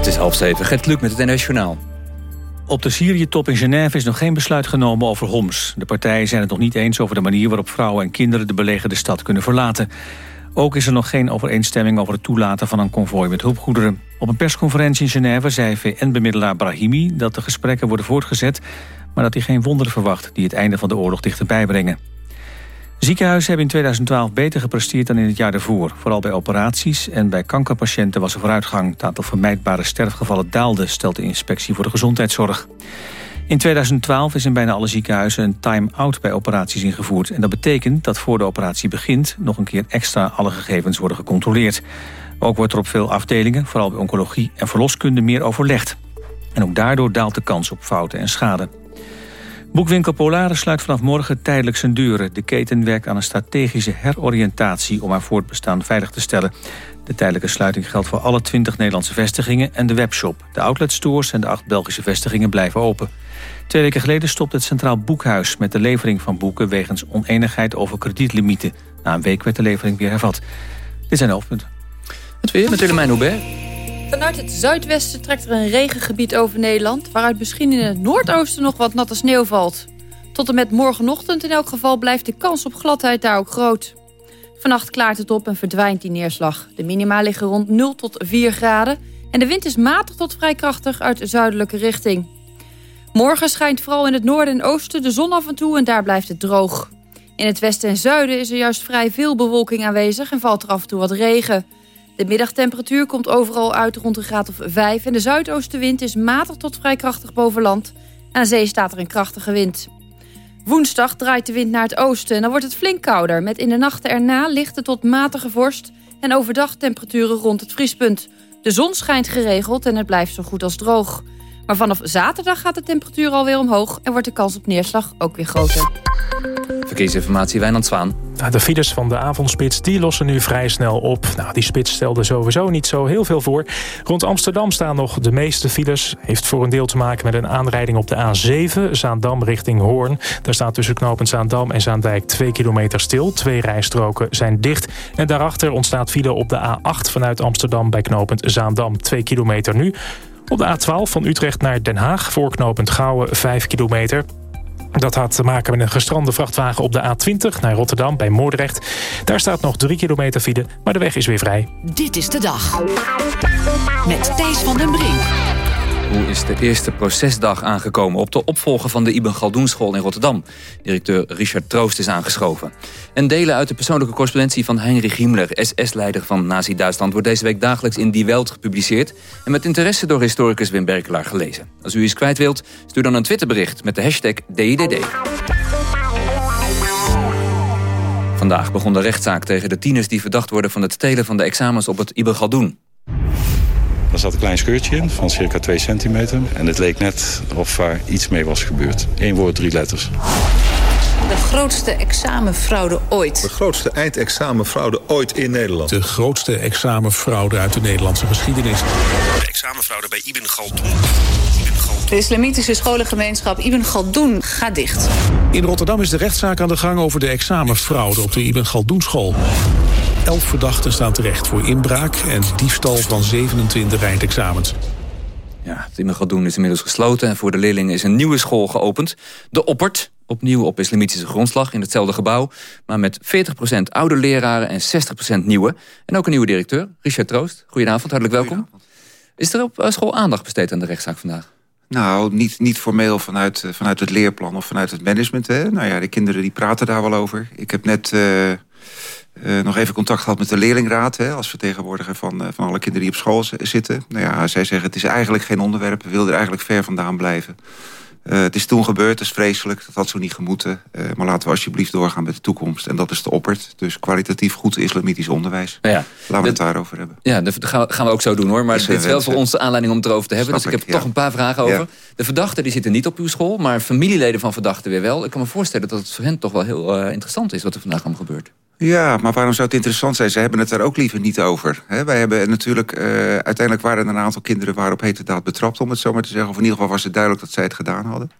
Het is half zeven. Gert met het NS. Op de Syrië-top in Genève is nog geen besluit genomen over Homs. De partijen zijn het nog niet eens over de manier waarop vrouwen en kinderen de belegerde stad kunnen verlaten. Ook is er nog geen overeenstemming over het toelaten van een konvooi met hulpgoederen. Op een persconferentie in Genève zei VN-bemiddelaar Brahimi dat de gesprekken worden voortgezet, maar dat hij geen wonderen verwacht die het einde van de oorlog dichterbij brengen. Ziekenhuizen hebben in 2012 beter gepresteerd dan in het jaar ervoor. Vooral bij operaties en bij kankerpatiënten was er vooruitgang. Het aantal vermijdbare sterfgevallen daalde, stelt de inspectie voor de gezondheidszorg. In 2012 is in bijna alle ziekenhuizen een time-out bij operaties ingevoerd. En dat betekent dat voor de operatie begint... nog een keer extra alle gegevens worden gecontroleerd. Ook wordt er op veel afdelingen, vooral bij oncologie en verloskunde... meer overlegd. En ook daardoor daalt de kans op fouten en schade. Boekwinkel Polaris sluit vanaf morgen tijdelijk zijn deuren. De keten werkt aan een strategische heroriëntatie... om haar voortbestaan veilig te stellen. De tijdelijke sluiting geldt voor alle 20 Nederlandse vestigingen en de webshop. De outletstores en de acht Belgische vestigingen blijven open. Twee weken geleden stopte het Centraal Boekhuis met de levering van boeken... wegens oneenigheid over kredietlimieten. Na een week werd de levering weer hervat. Dit zijn de hoofdpunten. Het weer met Willemijn Hubert. Vanuit het zuidwesten trekt er een regengebied over Nederland... waaruit misschien in het noordoosten nog wat natte sneeuw valt. Tot en met morgenochtend in elk geval blijft de kans op gladheid daar ook groot. Vannacht klaart het op en verdwijnt die neerslag. De minima liggen rond 0 tot 4 graden... en de wind is matig tot vrij krachtig uit de zuidelijke richting. Morgen schijnt vooral in het noorden en oosten de zon af en toe... en daar blijft het droog. In het westen en zuiden is er juist vrij veel bewolking aanwezig... en valt er af en toe wat regen... De middagtemperatuur komt overal uit rond een graad of 5... en de zuidoostenwind is matig tot vrij krachtig boven land. Aan zee staat er een krachtige wind. Woensdag draait de wind naar het oosten en dan wordt het flink kouder... met in de nachten erna lichte tot matige vorst... en overdag temperaturen rond het vriespunt. De zon schijnt geregeld en het blijft zo goed als droog. Maar vanaf zaterdag gaat de temperatuur alweer omhoog... en wordt de kans op neerslag ook weer groter. Verkeersinformatie Wijnand Zwaan. De files van de avondspits die lossen nu vrij snel op. Nou, die spits stelde sowieso niet zo heel veel voor. Rond Amsterdam staan nog de meeste files. Heeft voor een deel te maken met een aanrijding op de A7... Zaandam richting Hoorn. Daar staat tussen knooppunt Zaandam en Zaandijk 2 kilometer stil. Twee rijstroken zijn dicht. En daarachter ontstaat file op de A8 vanuit Amsterdam... bij knooppunt Zaandam 2 kilometer nu. Op de A12 van Utrecht naar Den Haag voor knooppunt Gouwen 5 kilometer. Dat had te maken met een gestrande vrachtwagen op de A20 naar Rotterdam bij Moordrecht. Daar staat nog 3 kilometer file, maar de weg is weer vrij. Dit is de dag. Met Thijs van den Brink. Hoe is de eerste procesdag aangekomen op de opvolger van de Ibn Galdoenschool in Rotterdam? Directeur Richard Troost is aangeschoven. En delen uit de persoonlijke correspondentie van Heinrich Himmler, SS-leider van Nazi-Duitsland, wordt deze week dagelijks in Die Welt gepubliceerd en met interesse door historicus Wim Berkelaar gelezen. Als u iets kwijt wilt, stuur dan een Twitterbericht met de hashtag DIDD. Vandaag begon de rechtszaak tegen de tieners die verdacht worden van het stelen van de examens op het Ibn Galdoen. Er zat een klein scheurtje in van circa 2 centimeter. En het leek net of er iets mee was gebeurd. Eén woord, drie letters. De grootste examenfraude ooit. De grootste eindexamenfraude ooit in Nederland. De grootste examenfraude uit de Nederlandse geschiedenis. De examenfraude bij Ibn Galdoen. De islamitische scholengemeenschap Ibn Galdoen gaat dicht. In Rotterdam is de rechtszaak aan de gang over de examenfraude op de Ibn Galdoen school. Elf verdachten staan terecht voor inbraak en diefstal van 27 eindexamens. Ja, het Galdoen is inmiddels gesloten en voor de leerlingen is een nieuwe school geopend. De Oppert, Opnieuw op islamitische grondslag in hetzelfde gebouw. Maar met 40% oude leraren en 60% nieuwe. En ook een nieuwe directeur, Richard Troost. Goedenavond, hartelijk welkom. Is er op eh, school aandacht besteed aan de rechtszaak vandaag? Nou, niet, niet formeel vanuit, eh, vanuit het leerplan of vanuit het management. Hè. Nou ja, de kinderen die praten daar wel over. Ik heb net uh, uh, nog even contact gehad met de leerlingraad... Hè, als vertegenwoordiger van, uh, van alle kinderen die op school zitten. Nou ja, zij zeggen het is eigenlijk geen onderwerp. We wilden er eigenlijk ver vandaan blijven. Uh, het is toen gebeurd, het is vreselijk, dat had zo niet gemoeten. Uh, maar laten we alsjeblieft doorgaan met de toekomst. En dat is de oppert. Dus kwalitatief goed islamitisch onderwijs. Ja, Laten we het daarover hebben. Ja, dat gaan we ook zo doen hoor. Maar Is dit is wel voor ons de aanleiding om het erover te hebben. Snap dus ik heb toch een paar vragen over. Ja. De verdachten die zitten niet op uw school, maar familieleden van verdachten weer wel. Ik kan me voorstellen dat het voor hen toch wel heel uh, interessant is wat er vandaag allemaal gebeurt. Ja, maar waarom zou het interessant zijn? Ze hebben het daar ook liever niet over. He, wij hebben natuurlijk, uh, uiteindelijk waren er een aantal kinderen waarop heterdaad betrapt, om het zo maar te zeggen. Of in ieder geval was het duidelijk dat zij het gedaan hadden.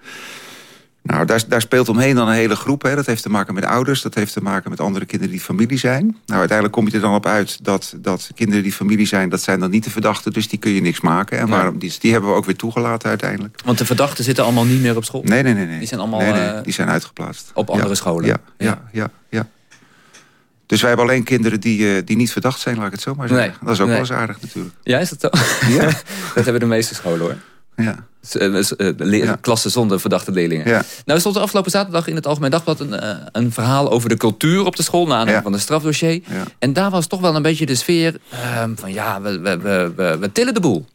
Nou, daar, daar, speelt omheen dan een hele groep. Hè. Dat heeft te maken met ouders, dat heeft te maken met andere kinderen die familie zijn. Nou, uiteindelijk kom je er dan op uit dat, dat kinderen die familie zijn... dat zijn dan niet de verdachten, dus die kun je niks maken. En waarom, die, die hebben we ook weer toegelaten uiteindelijk. Want de verdachten zitten allemaal niet meer op school? Nee, nee, nee. nee. Die zijn allemaal nee, nee, eh, die zijn uitgeplaatst. op andere Ja, scholen? Ja, ja, ja, ja. Dus wij hebben alleen kinderen die, eh, die niet verdacht zijn, laat ik het zo maar zeggen. Nee, Dat is ook nee. wel eens aardig natuurlijk. Ja, is dat zo? Ja. dat hebben de meeste scholen hoor. Ja. S- eh, s- eh, Ja. Klassen zonder verdachte leerlingen. Ja. Nou stond er afgelopen zaterdag in het Algemeen Dagblad een, een verhaal over de cultuur op de school. Na aanleiding Ja. van een strafdossier. En daar was toch wel een beetje de sfeer ehm, van ja, we, we, we, we, tillen de boel.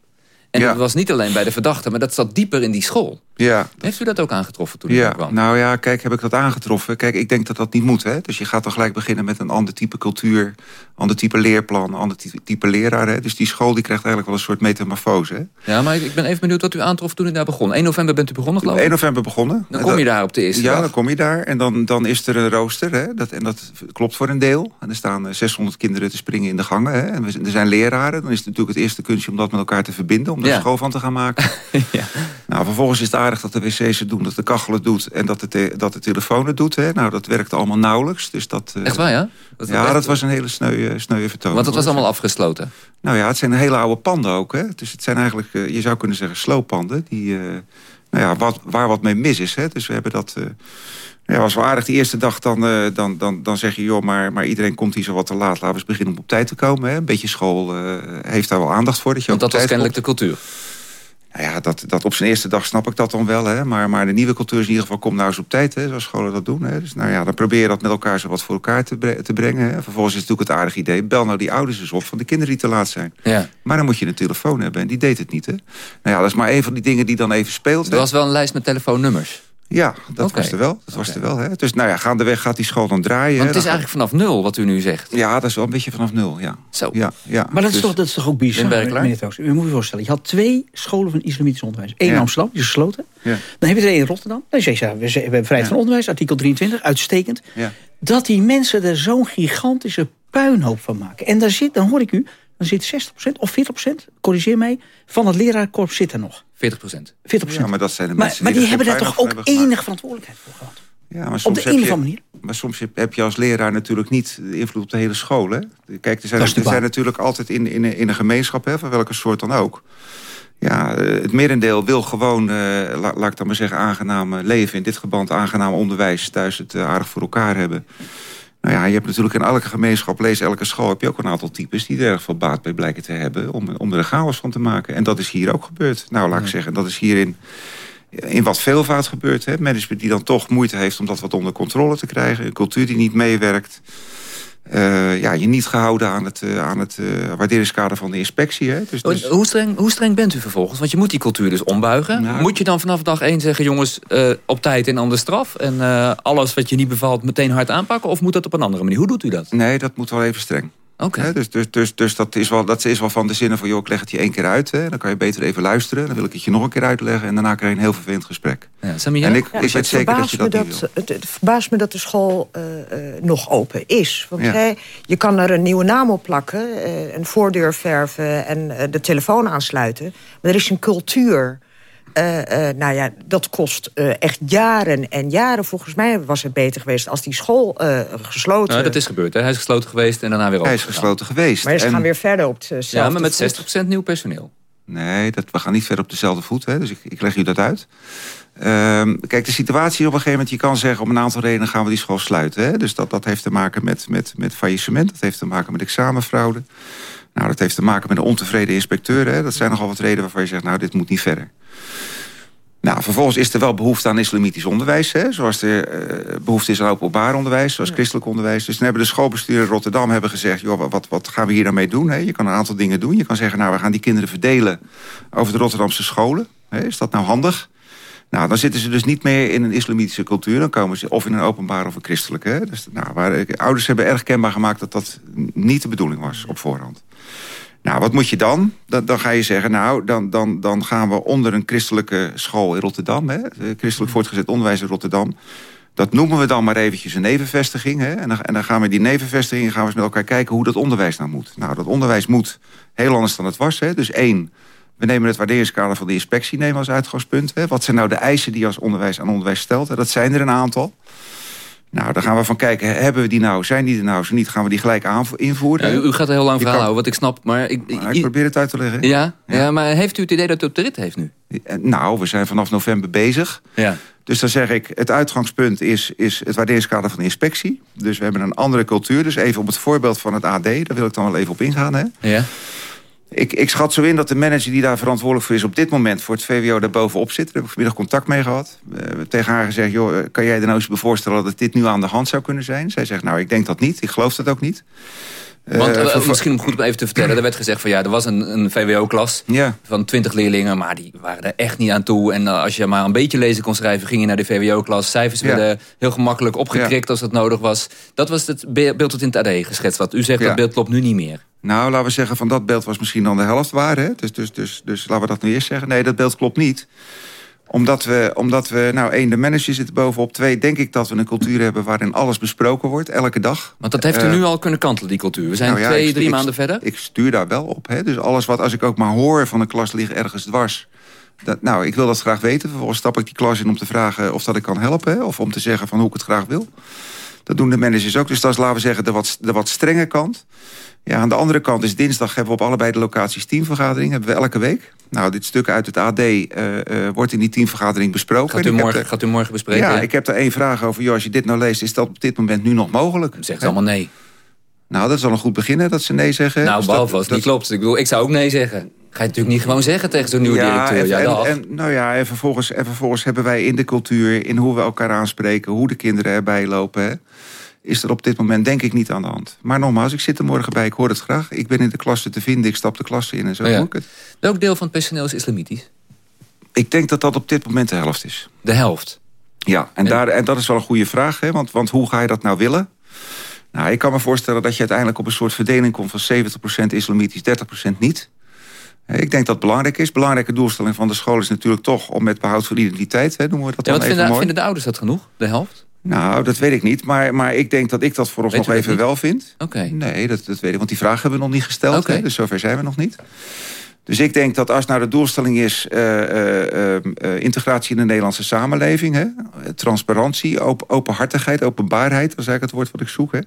En dat was niet alleen bij de verdachten, maar dat zat dieper in die school. Ja, Heeft u dat ook aangetroffen toen u Ja, daar kwam? nou ja, kijk, heb ik dat aangetroffen? Kijk, ik denk dat dat niet moet. Hè? Dus je gaat dan gelijk beginnen met een ander type cultuur... ander type leerplan, ander ty- type leraar. Hè? Dus die school die krijgt eigenlijk wel een soort metamorfose. Hè? Ja, maar ik, ik ben even benieuwd wat u aantrof toen u daar begon. 1 november bent u begonnen, geloof ik? 1 november begonnen. Dan kom je daar op de eerste Ja, dag. dan kom je daar. En dan, dan is er een rooster. Hè? Dat, en dat klopt voor een deel. En er staan eh, 600 kinderen te springen in de gangen. Hè? En er zijn leraren. Dan is het natuurlijk het eerste kunstje om dat met elkaar te verbinden. Om er Ja. een school van te gaan maken. Nou, vervolgens is het aardig dat de wc's het doen. Dat de kachel het doet. En dat de, dat de telefoon het doet. Hè? Nou, dat werkte allemaal nauwelijks. Dus dat, eh, Echt waar, ja? Dat ja, dat was een hele sneuwe, sneuwe vertoning. Want het was allemaal afgesloten. Nou ja, het zijn hele oude panden ook. Hè? Dus het zijn eigenlijk, eh, je zou kunnen zeggen, slooppanden. Die, eh, nou ja, wat, waar wat mee mis is. Hè? Dus we hebben dat... eh ja, was wel aardig. Die eerste dag dan, dan, dan, dan zeg je... joh, maar, maar iedereen komt hier zo wat te laat. Laten we eens beginnen om op tijd te komen. Hè? Een beetje school heeft daar wel aandacht voor. Dat je Want dat was kennelijk komt. de cultuur. Nou ja, dat, dat op zijn eerste dag snap ik dat dan wel. Hè? Maar, maar de nieuwe cultuur is in ieder geval... kom nou eens op tijd, hè? zoals scholen dat doen. Hè? Dus nou ja, dan probeer je dat met elkaar zo wat voor elkaar te, bre- te brengen. Hè? Vervolgens is het natuurlijk het aardige idee... bel nou die ouders eens op van de kinderen die te laat zijn. Ja. Maar dan moet je een telefoon hebben en die deed het niet. Hè? Nou ja, dat is maar een van die dingen die dan even speelt. Er was wel een lijst met telefoonnummers. Ja, dat was er wel. Dat was er wel hè? Dus nou ja, gaandeweg gaat die school dan draaien. Want hè. het is Dan eigenlijk vanaf nul wat u nu zegt. Ja, dat is wel een beetje vanaf nul, ja. Zo. Ja, ja. Maar dat is, Dus- toch, dat is toch ook bizar, meneer Toos? U moet je voorstellen, je had twee scholen van islamitisch onderwijs. Eén in Ja. Amsterdam, die is gesloten. Ja. Dan heb je er één in Rotterdam. Dan zeg je, we hebben vrijheid Ja. van onderwijs, artikel 23, uitstekend. Ja. Dat die mensen er zo'n gigantische puinhoop van maken. En daar zit, dan hoor ik u, dan zit 60% of 40%, corrigeer mij, van het leraarkorps zit er nog. 40 procent. 40%. Ja, maar dat zijn de maar, mensen maar die, hebben daar toch ook enige verantwoordelijkheid voor gehad? Ja, maar Op soms de of je- andere manier. Maar soms heb- je als leraar natuurlijk niet de invloed op de hele school. Hè? Kijk, er zijn, Dat is er zijn natuurlijk altijd in, in, in een gemeenschap, hè, van welke soort dan ook. Ja, eh, het merendeel wil gewoon, eh, la- laat ik dan maar zeggen, aangenaam eh, leven. In dit geband aangenaam onderwijs, thuis het eh, aardig voor elkaar hebben. Nou ja, je hebt natuurlijk in elke gemeenschap, lees elke school... heb je ook een aantal types die er erg veel baat bij blijken te hebben... om, om er een chaos van te maken. En dat is hier ook gebeurd. Nou, laat ik zeggen, dat is hierin in wat veelvoud gebeurt. Hè? Management die dan toch moeite heeft om dat wat onder controle te krijgen. Een cultuur die niet meewerkt. Eh, ja, je niet gehouden aan het, eh, aan het eh, waarderingskader van de inspectie. Hè? Dus, dus- Hoe, streng, hoe streng bent u vervolgens? Want je moet die cultuur dus ombuigen. Nou, moet je dan vanaf dag één zeggen... jongens, op tijd en anders straf... en alles wat je niet bevalt meteen hard aanpakken? Of moet dat op een andere manier? Hoe doet u dat? Nee, dat moet wel even streng. Dus dus, dus, dus dat, is wel, dat is wel van de zinnen van... joh, ik leg het je één keer uit. Hè, dan kan je beter even luisteren. Dan wil ik het je nog een keer uitleggen. En daarna krijg je een heel vervelend gesprek. Ja? En ik, Ja, ik weet het zeker dat je verbaast dat wil. Het, het verbaast me dat de school eh, eh, nog open is. Want Ja. je kan er een nieuwe naam op plakken, eh, een voordeur verven en eh, de telefoon aansluiten. Maar er is een cultuur. Eh, eh, nou ja, dat kost eh, echt jaren en jaren. Volgens mij was het beter geweest als die school eh, gesloten... Nou, dat is gebeurd. Hè? Hij is gesloten geweest en daarna weer Hij is open. gesloten geweest. Maar ze En- gaan weer verder op hetzelfde Ja, maar met voet. 60% nieuw personeel. Nee, dat, we gaan niet verder op dezelfde voet. Hè, dus ik, ik leg u dat uit. Ehm, kijk, de situatie op een gegeven moment... je kan zeggen, om een aantal redenen gaan we die school sluiten. Hè? Dus dat, dat heeft te maken met, met, met faillissement. Dat heeft te maken met examenfraude. Nou, dat heeft te maken met een ontevreden inspecteur. Hè? Dat zijn nogal wat redenen waarvan je zegt... nou, dit moet niet verder. Nou, vervolgens is er wel behoefte aan islamitisch onderwijs. Hè? Zoals er uh, behoefte is aan openbaar onderwijs, zoals christelijk onderwijs. Dus dan hebben de schoolbesturen in Rotterdam hebben gezegd... joh, wat, wat gaan we hier dan mee doen? Hè? Je kan een aantal dingen doen. Je kan zeggen, nou, we gaan die kinderen verdelen over de Rotterdamse scholen. Hè? Is dat nou handig? Nou, dan zitten ze dus niet meer in een islamitische cultuur. Dan komen ze of in een openbaar of een christelijke. Dus, nou, waar, ouders hebben erg kenbaar gemaakt dat dat niet de bedoeling was op voorhand. Nou, wat moet je dan? Dan, dan ga je zeggen, nou, dan, dan, dan gaan we onder een christelijke school in Rotterdam... Hè, christelijk voortgezet onderwijs in Rotterdam... dat noemen we dan maar eventjes een nevenvestiging. Hè, en, dan, en dan gaan we die nevenvestiging gaan we eens met elkaar kijken... hoe dat onderwijs nou moet. Nou, dat onderwijs moet heel anders dan het was. Hè. Dus één, we nemen het waarderingskader van de inspectie nemen als uitgangspunt. Hè. Wat zijn nou de eisen die je als onderwijs aan onderwijs stelt? Dat zijn er een aantal. Nou, daar gaan we van kijken, hebben we die nou, zijn die er nou? Zo niet, gaan we die gelijk invoeren. Ja, u, gaat er heel lang verhaal over, wat ik snap. Maar ik, ik probeer het uit te leggen. Ja, ja, maar heeft u het idee dat u op de rit heeft nu? Nou, we zijn vanaf november bezig. Ja. Dus dan zeg ik, het uitgangspunt is, is het waarderingskader van de inspectie. Dus we hebben een andere cultuur. Dus even op het voorbeeld van het AD, daar wil ik dan wel even op ingaan. Hè? Ja. Ik, ik schat zo in dat de manager die daar verantwoordelijk voor is... op dit moment voor het VWO daar bovenop zit. Daar heb ik vanmiddag contact mee gehad. Hebben tegen haar gezegd, joh, kan jij er nou eens voorstellen... dat dit nu aan de hand zou kunnen zijn? Zij zegt, nou, ik denk dat niet. Ik geloof dat ook niet. Want uh, misschien om goed even te vertellen, er werd gezegd van ja, er was een, een VWO-klas ja. van 20 leerlingen, maar die waren er echt niet aan toe. En uh, als je maar een beetje lezen kon schrijven, ging je naar de VWO-klas. Cijfers ja. werden heel gemakkelijk opgekrikt ja. als dat nodig was. Dat was het beeld dat in het AD geschetst wat. U zegt dat beeld klopt nu niet meer. Nou, laten we zeggen, van dat beeld was misschien dan de helft waar. Hè? Dus, dus, dus, dus laten we dat nu eerst zeggen. Nee, dat beeld klopt niet omdat we, omdat we, nou één, de manager zit bovenop. Twee, denk ik dat we een cultuur hebben waarin alles besproken wordt, elke dag. Want dat heeft u uh, nu al kunnen kantelen, die cultuur. We zijn nou ja, twee, drie ik, maanden verder. Ik stuur daar wel op. Hè? Dus alles wat, als ik ook maar hoor van een klas ligt ergens dwars... Dat, nou, ik wil dat graag weten. Vervolgens stap ik die klas in om te vragen of dat ik kan helpen. Hè? Of om te zeggen van hoe ik het graag wil. Dat doen de managers ook. Dus dat is, laten we zeggen, de wat, de wat strenge kant. Ja, aan de andere kant is dinsdag hebben we op allebei de locaties teamvergadering. Hebben we elke week. Nou, dit stuk uit het AD uh, uh, wordt in die teamvergadering besproken. Gaat u, morgen, er, gaat u morgen bespreken? Ja, ik heb er één vraag over. Joh, als je dit nou leest, is dat op dit moment nu nog mogelijk? Zegt allemaal nee. Nou, dat is al een goed beginnen dat ze nee zeggen. Nou, dus behalve dat, als het niet klopt. Ik bedoel, ik zou ook nee zeggen. Ga je natuurlijk niet gewoon zeggen tegen zo'n nieuwe ja, directeur. En, ja, en, en, nou ja, en vervolgens, en vervolgens hebben wij in de cultuur... in hoe we elkaar aanspreken, hoe de kinderen erbij lopen... Hè, is er op dit moment denk ik niet aan de hand. Maar nogmaals, ik zit er morgen bij, ik hoor het graag. Ik ben in de klasse te vinden, ik stap de klasse in en zo Oh ja. doe ik het. Welk deel van het personeel is islamitisch? Ik denk dat dat op dit moment de helft is. De helft? Ja, en, daar, en dat is wel een goede vraag. Hè? Want, want hoe ga je dat nou willen? Nou, ik kan me voorstellen dat je uiteindelijk op een soort verdeling komt... van 70% islamitisch, 30% niet. Ik denk dat het belangrijk is. Belangrijke doelstelling van de school is natuurlijk toch... om met behoud van identiteit, hè, noemen we dat Ja, dan wat even vinden, mooi. vinden de ouders dat genoeg? De helft? Nou, dat weet ik niet. Maar, maar ik denk dat ik dat Weet u dat even wel vind. Oké. Nee, dat, dat weet ik. Want die vraag hebben we nog niet gesteld. Oké. Hè, dus zover zijn we nog niet. Dus ik denk dat als nou de doelstelling is... eh, eh, eh, integratie in de Nederlandse samenleving... Hè, transparantie, open, openhartigheid, openbaarheid... dat is eigenlijk het woord wat ik zoek. Hè.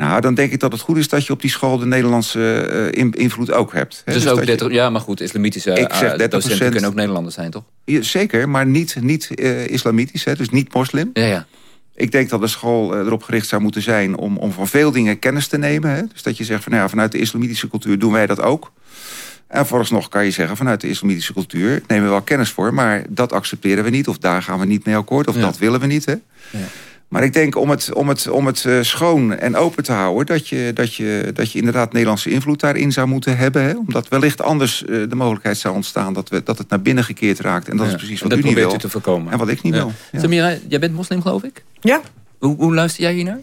Nou, dan denk ik dat het goed is dat je op die school... de Nederlandse eh, in- invloed ook hebt. Hè. Dus Dus ook dat je- 30, ja, maar goed, islamitische Ik zeg eh, 30%. docenten kunnen ook Nederlanders zijn, toch? Ja, Zeker, maar niet, niet eh, islamitisch, hè, dus niet moslim. Ja, ja. Ik denk dat de school eh, erop gericht zou moeten zijn... om, om van veel dingen kennis te nemen. Hè? Dus dat je zegt, van, nou ja, vanuit de islamitische cultuur doen wij dat ook. En vooralsnog kan je zeggen, vanuit de islamitische cultuur... nemen we wel kennis voor, maar dat accepteren we niet... of daar gaan we niet mee akkoord, of Ja. dat willen we niet. Hè? Ja. Maar ik denk om het, om het, om het eh, schoon en open te houden... Dat je, dat, je, dat je inderdaad Nederlandse invloed daarin zou moeten hebben. Hè? Omdat wellicht anders eh, de mogelijkheid zou ontstaan... Dat, we, dat het naar binnen gekeerd raakt. En dat Ja. is precies wat u niet wil. te voorkomen. En wat ik niet Ja. wil. Ja. Samira, jij bent moslim, geloof ik? Ja. Hoe, hoe luister jij hier naar?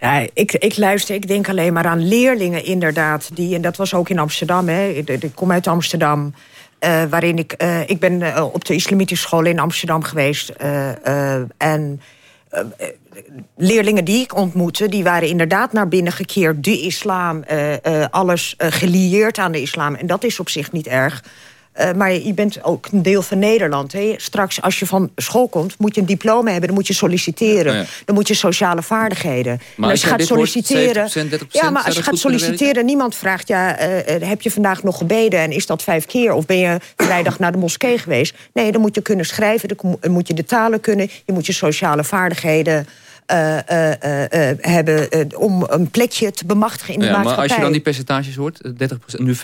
Ja, ik, ik luister, ik denk alleen maar aan leerlingen inderdaad. Die, en dat was ook in Amsterdam. Hè. Ik, kom uit Amsterdam. eh, waarin ik, eh, ik ben op de islamitische school in Amsterdam geweest. en leerlingen die ik ontmoette... die waren inderdaad naar binnen gekeerd. De islam, eh, eh, alles eh, gelieerd aan de islam. En dat is op zich niet erg. Uh, maar je bent ook een deel van Nederland. Hè. Straks als je van school komt, moet je een diploma hebben. Dan moet je solliciteren. Ja. Dan moet je sociale vaardigheden. Maar als je gaat solliciteren. 70%, 30%, ja, maar als je gaat solliciteren, niemand vraagt... ja, uh, heb je vandaag nog gebeden en is dat vijf keer? Of ben je vrijdag naar de moskee geweest? Nee, dan moet je kunnen schrijven, dan moet je de talen kunnen... je moet je sociale vaardigheden hebben om een plekje te bemachtigen in de ja, maatschappij. Maar als je dan die percentages hoort, 30%, nu 50-50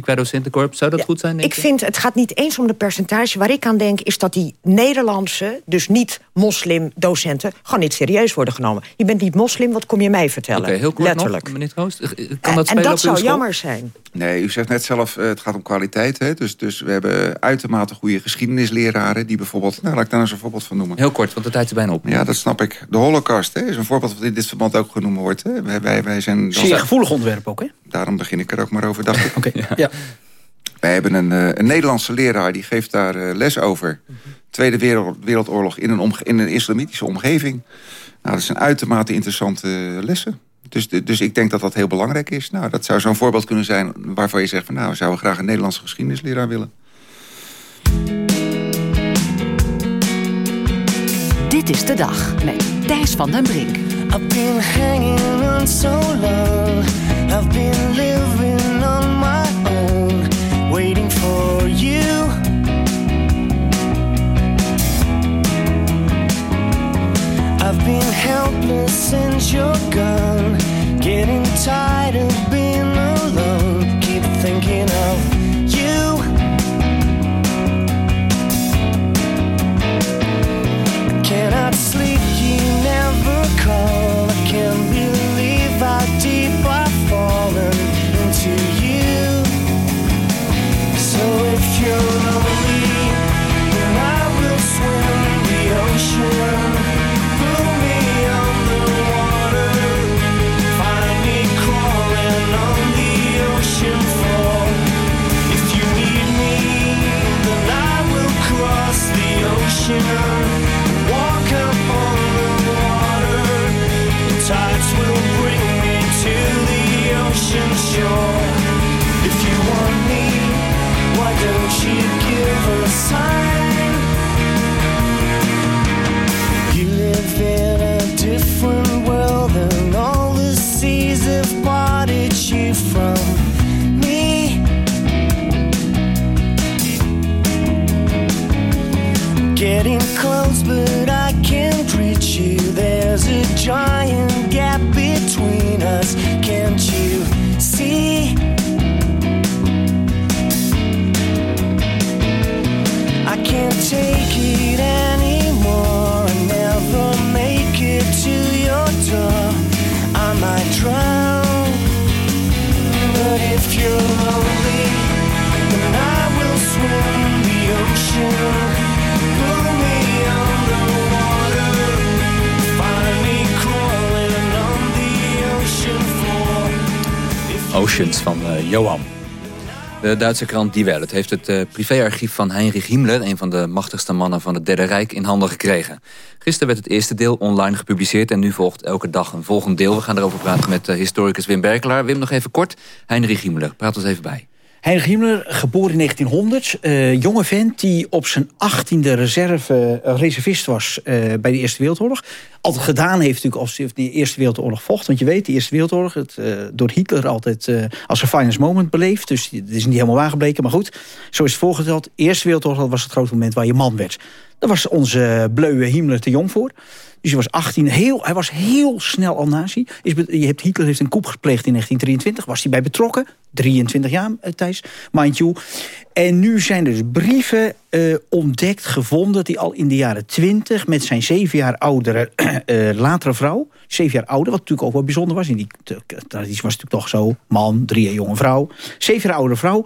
qua docentenkorps, zou dat Ja, goed zijn? Denk ik je? vind, het gaat niet eens om de percentage. Waar ik aan denk, is dat die Nederlandse, dus niet moslim-docenten... gewoon niet serieus worden genomen. Je bent niet moslim, wat kom je mij vertellen? Oké, heel kort Letterlijk. nog, meneer Troost. Kan En- dat en dat zou jammer zijn. Nee, u zegt net zelf, eh, het gaat om kwaliteit. Hè? Dus, dus we hebben uitermate goede geschiedenisleraren... die bijvoorbeeld, nou, laat ik daar eens een voorbeeld van noemen. Heel kort, want de tijd is bijna op. Ja, dat snap ik. De holocaust hè, is een voorbeeld wat in dit verband ook genoemd wordt. Hè? Wij, wij, wij zijn, Zeer gevoelig onderwerp ook, hè? Daarom begin ik er ook maar over, dacht ik. Oké, ja. Wij hebben een, eh, een Nederlandse leraar, die geeft daar eh, les over. Tweede Wereld, Wereldoorlog in een, omge- in een islamitische omgeving. Nou, dat zijn uitermate interessante lessen. Dus, dus ik denk dat dat heel belangrijk is. Nou, dat zou zo'n voorbeeld kunnen zijn waarvan je zegt... van nou, we zouden graag een Nederlandse geschiedenisleraar willen. Dit is de dag met Thijs van den Brink. I've been hanging on so long. I've been living on my own, waiting for you. I've been helpless since you're gone, getting tired of being alone. Keep thinking of shore. If you want me, why don't you Oceans van eh, Johan. De Duitse krant Die Welt heeft het eh, privéarchief van Heinrich Himmler... een van de machtigste mannen van het Derde Rijk, in handen gekregen. Gisteren werd het eerste deel online gepubliceerd... en nu volgt elke dag een volgend deel. We gaan erover praten met eh, historicus Wim Berkelaar. Wim, nog even kort. Heinrich Himmler, praat ons even bij. Heinrich Himmler, geboren in 1900. eh, jonge vent die op zijn achttiende reserve eh, reservist was eh, bij de Eerste Wereldoorlog. Altijd gedaan heeft natuurlijk als hij de Eerste Wereldoorlog vocht. Want je weet, de Eerste Wereldoorlog, het, door Hitler altijd als een finest moment beleefd. Dus het is niet helemaal waar gebleken, maar goed. Zo is het voorgesteld. Eerste Wereldoorlog was het grote moment waar je man werd. Daar was onze bleuwe Himmler te jong voor. Dus hij was 18, heel, hij was heel snel al nazi. Is, je hebt, Hitler heeft een coup gepleegd in 1923. Was hij bij betrokken. 23 jaar, eh, Thijs, mind you. En nu zijn er dus brieven eh, ontdekt, gevonden... die al in de jaren 20 met zijn zeven jaar oudere eh, latere vrouw... zeven jaar ouder, wat natuurlijk ook wel bijzonder was. In die traditie was het natuurlijk toch zo... man, drie jaar jonge vrouw. Zeven jaar oude vrouw.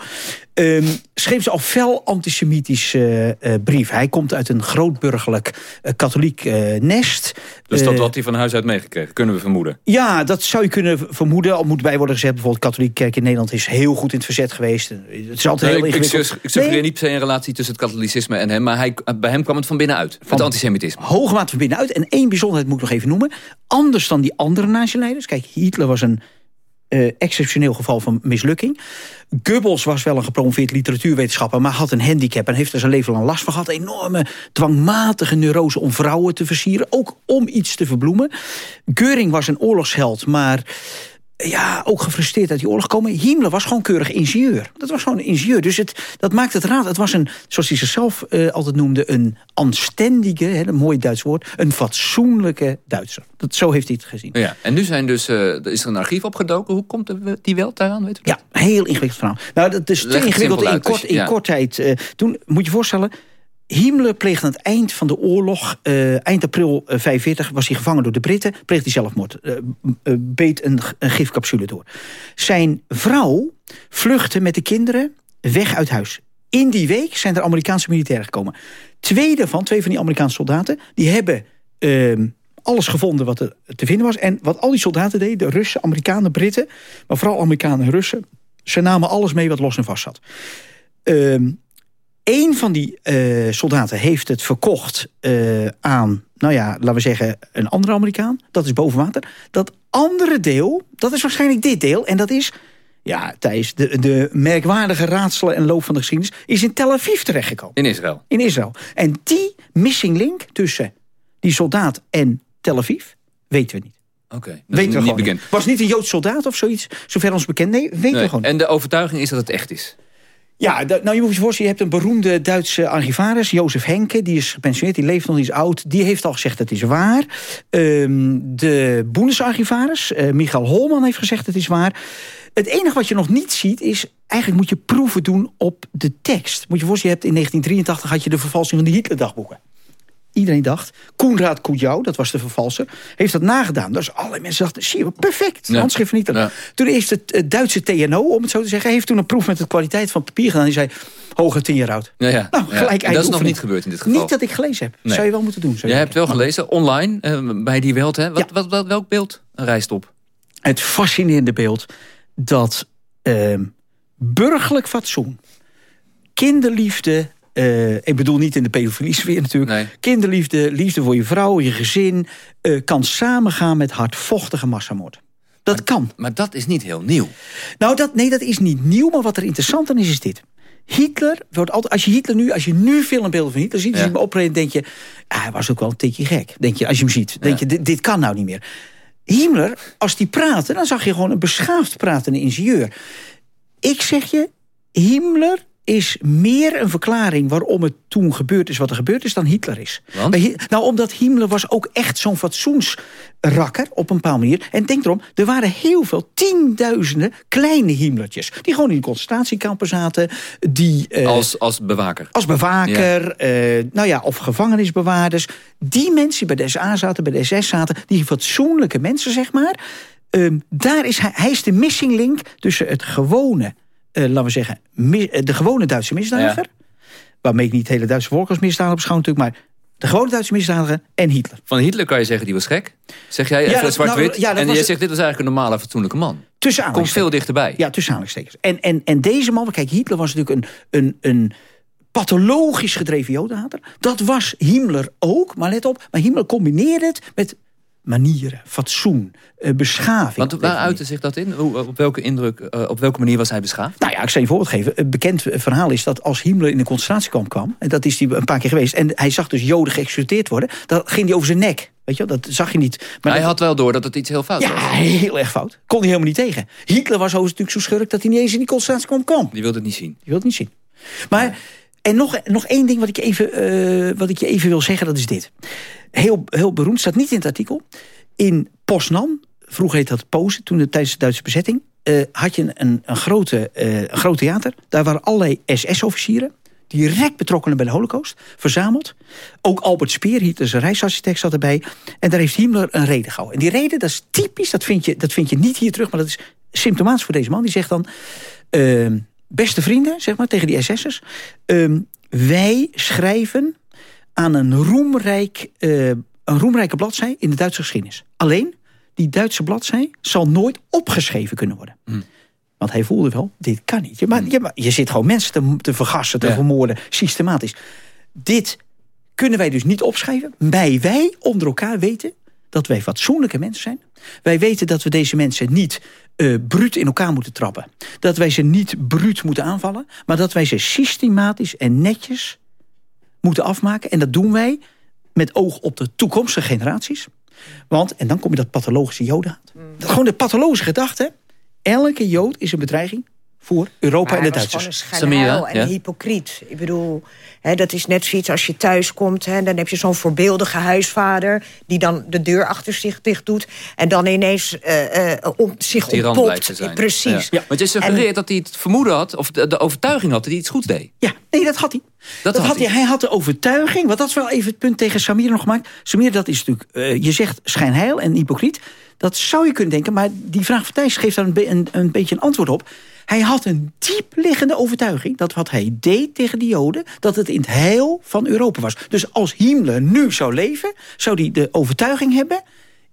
ehm, schreef ze al fel antisemitische eh, eh, brief. Hij komt uit een grootburgerlijk katholiek nest. Dus dat had hij van huis uit meegekregen, kunnen we vermoeden. ja, dat zou je kunnen vermoeden. Al moet bij worden gezegd, bijvoorbeeld de katholieke kerk in Nederland is heel goed in het verzet geweest. Het is altijd Nee, heel ik, ik, ingewikkeld. Ik suggereer Nee, niet per se een relatie tussen het katholicisme en hem... maar hij, bij hem kwam het van binnenuit, het antisemitisme. Hoge mate van binnenuit. En één bijzonderheid moet ik nog even noemen. Anders dan die andere nazi-leiders. Kijk, Hitler was een eh, exceptioneel geval van mislukking. Goebbels was wel een gepromoveerd literatuurwetenschapper... maar had een handicap en heeft er zijn leven lang last van gehad. Enorme dwangmatige neurose om vrouwen te versieren. Ook om iets te verbloemen. Geuring was een oorlogsheld, maar ja, ook gefrustreerd uit die oorlog komen. Himmler was gewoon keurig ingenieur. Dat was gewoon een ingenieur. Dus het, dat maakt het raar. Het was een, zoals hij zichzelf uh, altijd noemde... een anständige, hè, een mooi Duits woord... een fatsoenlijke Duitser. Dat, zo heeft hij het gezien. Ja, en nu zijn dus, uh, is er een archief opgedoken. Hoe komt die wel daaraan? Weet u ja, heel ingewikkeld verhaal. Nou, dat is te ingewikkeld in, kort, in ja. kortheid. Uh, toen, moet je voorstellen... Himmler pleegde aan het eind van de oorlog, uh, eind april 45, was hij gevangen door de Britten, pleegde hij zelfmoord, uh, beet een, een, gifcapsule door. Zijn vrouw vluchtte met de kinderen weg uit huis. In die week zijn er Amerikaanse militairen gekomen. Twee daarvan, twee van die Amerikaanse soldaten, die hebben ehm, alles gevonden wat er te vinden was. En wat al die soldaten deden, de Russen, Amerikanen, Britten, maar vooral Amerikanen en Russen, ze namen alles mee wat los en vast zat. Ehm, Eén van die uh, soldaten heeft het verkocht uh, aan, nou ja, laten we zeggen, een andere Amerikaan. Dat is boven water. Dat andere deel, dat is waarschijnlijk dit deel. En dat is, ja, Thijs, de, de merkwaardige raadselen en loop van de geschiedenis... is in Tel Aviv terechtgekomen. In Israël. In Israël. En die missing link tussen die soldaat en Tel Aviv weten we niet. Oké, okay, weten we niet bekend. Niet. Was niet een Joods soldaat of zoiets, zover ons bekend? Nee, weten nee. we gewoon En de overtuiging is dat het echt is? Ja, nou je moet je voorstellen, je hebt een beroemde Duitse archivaris, Jozef Henke, die is gepensioneerd, die leeft nog niet oud. Die heeft al gezegd dat het is waar. Um, de Bundesarchivaris, uh, Michael Holman, heeft gezegd dat het is waar. Het enige wat je nog niet ziet is, eigenlijk moet je proeven doen op de tekst. Moet je voorstellen, je hebt in 1983 had je de vervalsing van de Hitler-dagboeken. Iedereen dacht, Koenraad Koetjouw, dat was de vervalser, heeft dat nagedaan. Dus alle mensen dachten, zie je, perfect, ja. handschrift niet. Ja. Toen heeft het, het Duitse TNO, om het zo te zeggen, heeft toen een proef met de kwaliteit van papier gedaan. Die zei, hoger tien jaar oud. Ja, ja. Nou, gelijk ja. Dat is nog niet gebeurd in dit geval. Niet dat ik gelezen heb. Nee. Zou je wel moeten doen. Jij hebt wel gelezen, online, uh, bij die Welt. Hè? Wat, wat, wat, welk beeld rijst op? Het fascinerende beeld dat uh, burgerlijk fatsoen, kinderliefde, uh, ik bedoel niet in de pedofilie sfeer natuurlijk. Nee. Kinderliefde, liefde voor je vrouw, je gezin... Uh, kan samengaan met hardvochtige massamoord. Dat maar, kan. Maar dat is niet heel nieuw. Nou, dat, nee, dat is niet nieuw. Maar wat er interessant aan is, is dit. Hitler wordt altijd... Als je Hitler nu, als je nu filmbeelden van Hitler ziet... Ja. zie je hem optreden, denk je... Ah, hij was ook wel een tikje gek. Denk je, als je hem ziet. Denk je, dit, dit kan nou niet meer. Himmler, als die praatte... dan zag je gewoon een beschaafd pratende ingenieur. Ik zeg je, Himmler is meer een verklaring waarom het toen gebeurd is wat er gebeurd is dan Hitler is. Want? Nou, omdat Himmler was ook echt zo'n fatsoensrakker op een bepaalde manier. En denk erom, er waren heel veel tienduizenden kleine Himmlertjes. Die gewoon in de concentratiekampen zaten. Die, uh, als, als bewaker. Als bewaker, ja. Uh, nou ja, of gevangenisbewaarders. Die mensen die bij de SA zaten, bij de SS zaten, die fatsoenlijke mensen zeg maar. Um, daar is hij, hij is de missing link tussen het gewone laten we zeggen, de gewone Duitse misdadiger. Ja. Waarmee ik niet hele Duitse volk als misdadiger beschouw natuurlijk, maar de gewone Duitse misdadiger en Hitler. Van Hitler kan je zeggen, die was gek. Zeg jij even ja, zwart-wit. Nou, ja, en jij zegt, dit was eigenlijk een normale, fatsoenlijke man. Tussen Komt veel dichterbij. Ja, tussen aanhalingstekens. En, en, en deze man, kijk, Hitler was natuurlijk een, een, een pathologisch gedreven jodenhater. Dat was Himmler ook, maar let op. Maar Himmler combineerde het met manieren, fatsoen, uh, beschaving. Want waar uitte zich dat in? Hoe, op welke indruk, uh, op welke manier was hij beschaafd? Nou ja, ik zal je een voorbeeld geven. Een bekend verhaal is dat als Himmler in de concentratiekamp kwam... en dat is hij een paar keer geweest... en hij zag dus joden geëxecuteerd worden... dan ging hij over zijn nek. Weet je, dat zag je niet. Maar hij dat... had wel door dat het iets heel fout ja, was. Ja, heel erg fout. Kon hij helemaal niet tegen. Hitler was natuurlijk zo schurk dat hij niet eens in die concentratiekamp kwam. Die wilde het niet zien. Die wilde het niet zien. Maar... Ja. En nog, nog één ding wat ik, even, uh, wat ik je even wil zeggen, dat is dit. Heel, heel beroemd, staat niet in het artikel. In Poznan, vroeger heette dat Pozen, toen de, tijdens de Duitse bezetting... Uh, had je een, een, grote, een groot theater. Daar waren allerlei SS-officieren direct betrokkenen bij de holocaust, verzameld. Ook Albert Speer, Hitlers reisarchitect, zat erbij. En daar heeft Himmler een reden gehouden. En die reden, dat is typisch, dat vind je, dat vind je niet hier terug... maar dat is symptomatisch voor deze man. Die zegt dan, uh, beste vrienden, zeg maar, tegen die SS'ers... Uh, wij schrijven aan een roemrijk uh, een roemrijke bladzij in de Duitse geschiedenis. Alleen, die Duitse bladzij zal nooit opgeschreven kunnen worden. Mm. Want hij voelde wel, dit kan niet. Je, maar, je, maar, je zit gewoon mensen te, te vergassen, te ja. vermoorden, systematisch. Dit kunnen wij dus niet opschrijven. Bij wij onder elkaar weten dat wij fatsoenlijke mensen zijn. Wij weten dat we deze mensen niet eh bruut in elkaar moeten trappen. Dat wij ze niet bruut moeten aanvallen... maar dat wij ze systematisch en netjes moeten afmaken. En dat doen wij met oog op de toekomstige generaties. Want, en dan kom je dat pathologische jodenhaat. Dat gewoon de pathologische gedachte... elke jood is een bedreiging voor Europa Maar en de Duitsers. gewoon een schijnheil en hypocriet. Ik bedoel, hè, dat is net zoiets als je thuis komt... Hè, dan heb je zo'n voorbeeldige huisvader... die dan de deur achter zich dicht doet... en dan ineens eh, eh, om, zich ontpopt. blijkt te zijn. Precies. Ja. Want je suggereert dat hij het vermoeden had, of de, de overtuiging had dat hij iets goeds deed. Ja, nee, dat had hij. Dat, had hij. Hij had de overtuiging, want dat is wel even het punt tegen Samir nog gemaakt. Samir, dat is natuurlijk, eh, je zegt schijnheil en hypocriet. Dat zou je kunnen denken, maar die vraag van Thijs geeft daar een, be- een, een beetje een antwoord op. Hij had een diep liggende overtuiging dat wat hij deed tegen de Joden... dat het in het heil van Europa was. Dus als Himmler nu zou leven, zou hij de overtuiging hebben...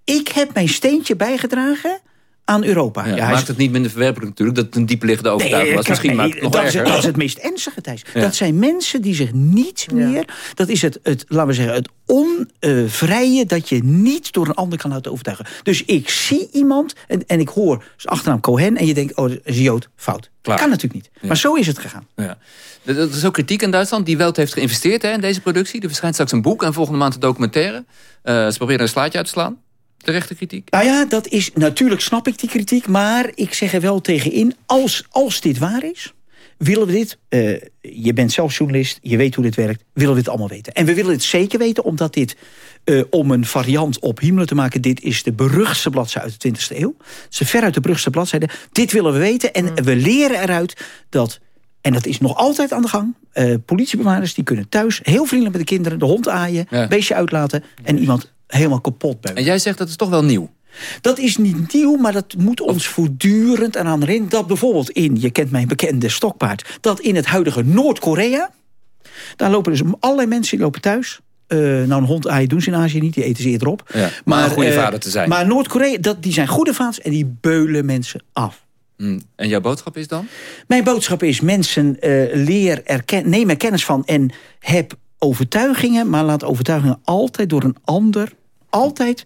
ik heb mijn steentje bijgedragen aan Europa. Ja, maakt het niet minder verwerpelijk natuurlijk dat het een diepliggende overtuiging was. Misschien nee, maakt het nog dat, is, erger. dat is het meest ernstige, Thijs. Ja. Dat zijn mensen die zich niet meer... Dat is het, het laten we zeggen, het onvrije... dat je niet door een ander kan laten overtuigen. Dus ik zie iemand en, en ik hoor zijn achternaam Cohen... en je denkt, oh, dat is een Jood, fout. Klaar. Kan natuurlijk niet. Maar zo is het gegaan. Ja. Er er is ook kritiek in Duitsland. Die Welt heeft geïnvesteerd hè, in deze productie. Er verschijnt straks een boek en volgende maand een documentaire. Eh, ze proberen een slaatje uit te slaan. Terechte kritiek. Nou ja, dat is, natuurlijk snap ik die kritiek... maar ik zeg er wel tegenin, als, als dit waar is... willen we dit, eh, je bent zelf journalist, je weet hoe dit werkt... willen we dit allemaal weten. En we willen het zeker weten, omdat dit... eh, om een variant op Himmler te maken... dit is de beruchtste bladzijde uit de 20e eeuw. Het is veruit de beruchtste bladzijde. Dit willen we weten en we leren eruit dat... En dat is nog altijd aan de gang. Politiebewaarders die kunnen thuis heel vriendelijk met de kinderen... de hond aaien, Ja. beestje uitlaten... en iemand helemaal kapot beuken. En jij zegt dat is toch wel nieuw. Dat is niet nieuw, maar dat moet ons voortdurend eraan herinneren... dat bijvoorbeeld in, je kent mijn bekende stokpaard... dat in het huidige Noord-Korea... daar lopen dus allerlei mensen die lopen thuis... Eh, nou, een hond aaien doen ze in Azië niet, die eten ze eerder op. Ja, maar een goede eh, vader te zijn. Maar Noord-Korea, dat- die zijn goede vaders en die beulen mensen af. Hm. En jouw boodschap is dan? Mijn boodschap is mensen eh, leer erken, neem er kennis van en heb overtuigingen, maar laat overtuigingen altijd door een ander, altijd,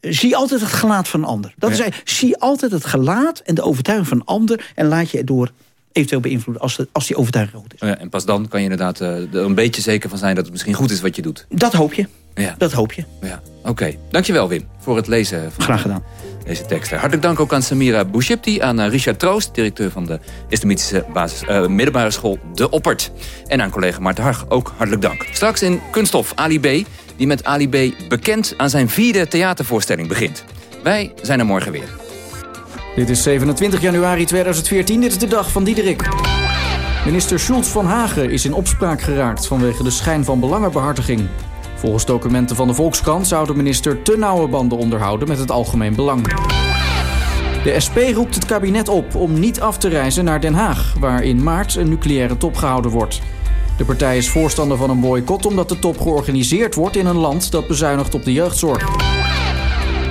eh, zie altijd het gelaat van een ander. Dat is, eigenlijk- zie altijd het gelaat en de overtuiging van een ander en laat je erdoor eventueel beïnvloeden als, de, als die overtuiging goed is. Oh ja, en pas dan kan je inderdaad eh, er een beetje zeker van zijn dat het misschien goed is wat je doet. Dat hoop je. Ja. Dat hoop je. Ja, oké. Dankjewel Wim voor het lezen van Graag gedaan. Deze teksten. Hartelijk dank ook aan Samira Bouchipti, aan eh, Richard Troost... directeur van de Islamitische basis, eh, middelbare school De Oppert. En aan collega Maarten Harg ook hartelijk dank. Straks in Kunststof Ali B, die met Ali B bekend aan zijn vierde theatervoorstelling begint. Wij zijn er morgen weer. Dit is 27 januari 2014, dit is de dag van Diederik. Minister Schultz van Hagen is in opspraak geraakt vanwege de schijn van belangenbehartiging. Volgens documenten van de Volkskrant zou de minister te nauwe banden onderhouden met het algemeen belang. De SP roept het kabinet op om niet af te reizen naar Den Haag, waar in maart een nucleaire top gehouden wordt. De partij is voorstander van een boycott omdat de top georganiseerd wordt in een land dat bezuinigt op de jeugdzorg.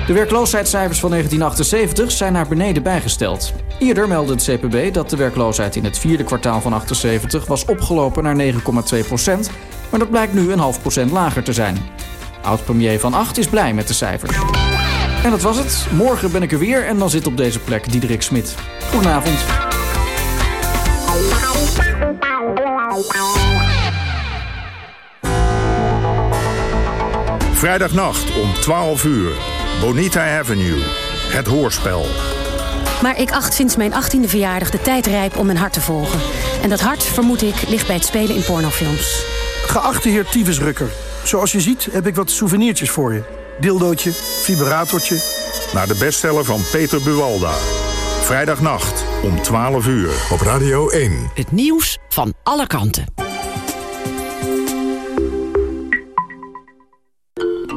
De werkloosheidscijfers van 1978 zijn naar beneden bijgesteld. Eerder meldde het CPB dat de werkloosheid in het vierde kwartaal van 78 was opgelopen naar 9,2 procent, maar dat blijkt nu een half procent lager te zijn. Oud-premier Van Acht is blij met de cijfers. En dat was het. Morgen ben ik er weer en dan zit op deze plek Diederik Smit. Goedenavond. Vrijdagnacht om 12 uur. Bonita Avenue. Het hoorspel. Maar ik acht sinds mijn 18e verjaardag de tijd rijp om mijn hart te volgen. En dat hart, vermoed ik, ligt bij het spelen in pornofilms. Geachte heer Tyfusrukker, zoals je ziet heb ik wat souvenirtjes voor je. Dildootje, vibratortje. Naar de bestseller van Peter Buwalda. Vrijdagnacht om 12 uur. Op Radio 1. Het nieuws van alle kanten.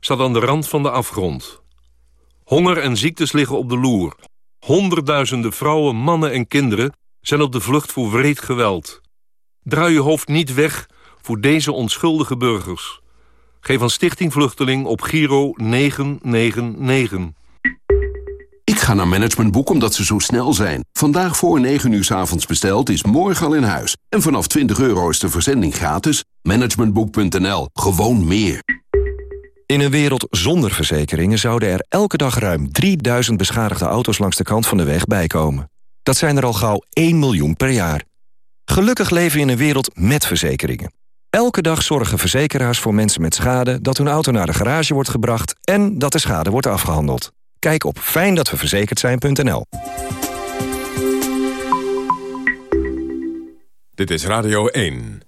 staat aan de rand van de afgrond. Honger en ziektes liggen op de loer. Honderdduizenden vrouwen, mannen en kinderen zijn op de vlucht voor wreed geweld. Draai je hoofd niet weg voor deze onschuldige burgers. Geef aan Stichting Vluchteling op Giro 999. Ik ga naar Managementboek omdat ze zo snel zijn. Vandaag voor 9 uur s avonds besteld is morgen al in huis. En vanaf 20 euro is de verzending gratis. Managementboek.nl. Gewoon meer. In een wereld zonder verzekeringen zouden er elke dag ruim 3000 beschadigde auto's langs de kant van de weg bijkomen. Dat zijn er al gauw 1 miljoen per jaar. Gelukkig leven we in een wereld met verzekeringen. Elke dag zorgen verzekeraars voor mensen met schade dat hun auto naar de garage wordt gebracht en dat de schade wordt afgehandeld. Kijk op fijndatweverzekerd zijn.nl. Dit is Radio 1.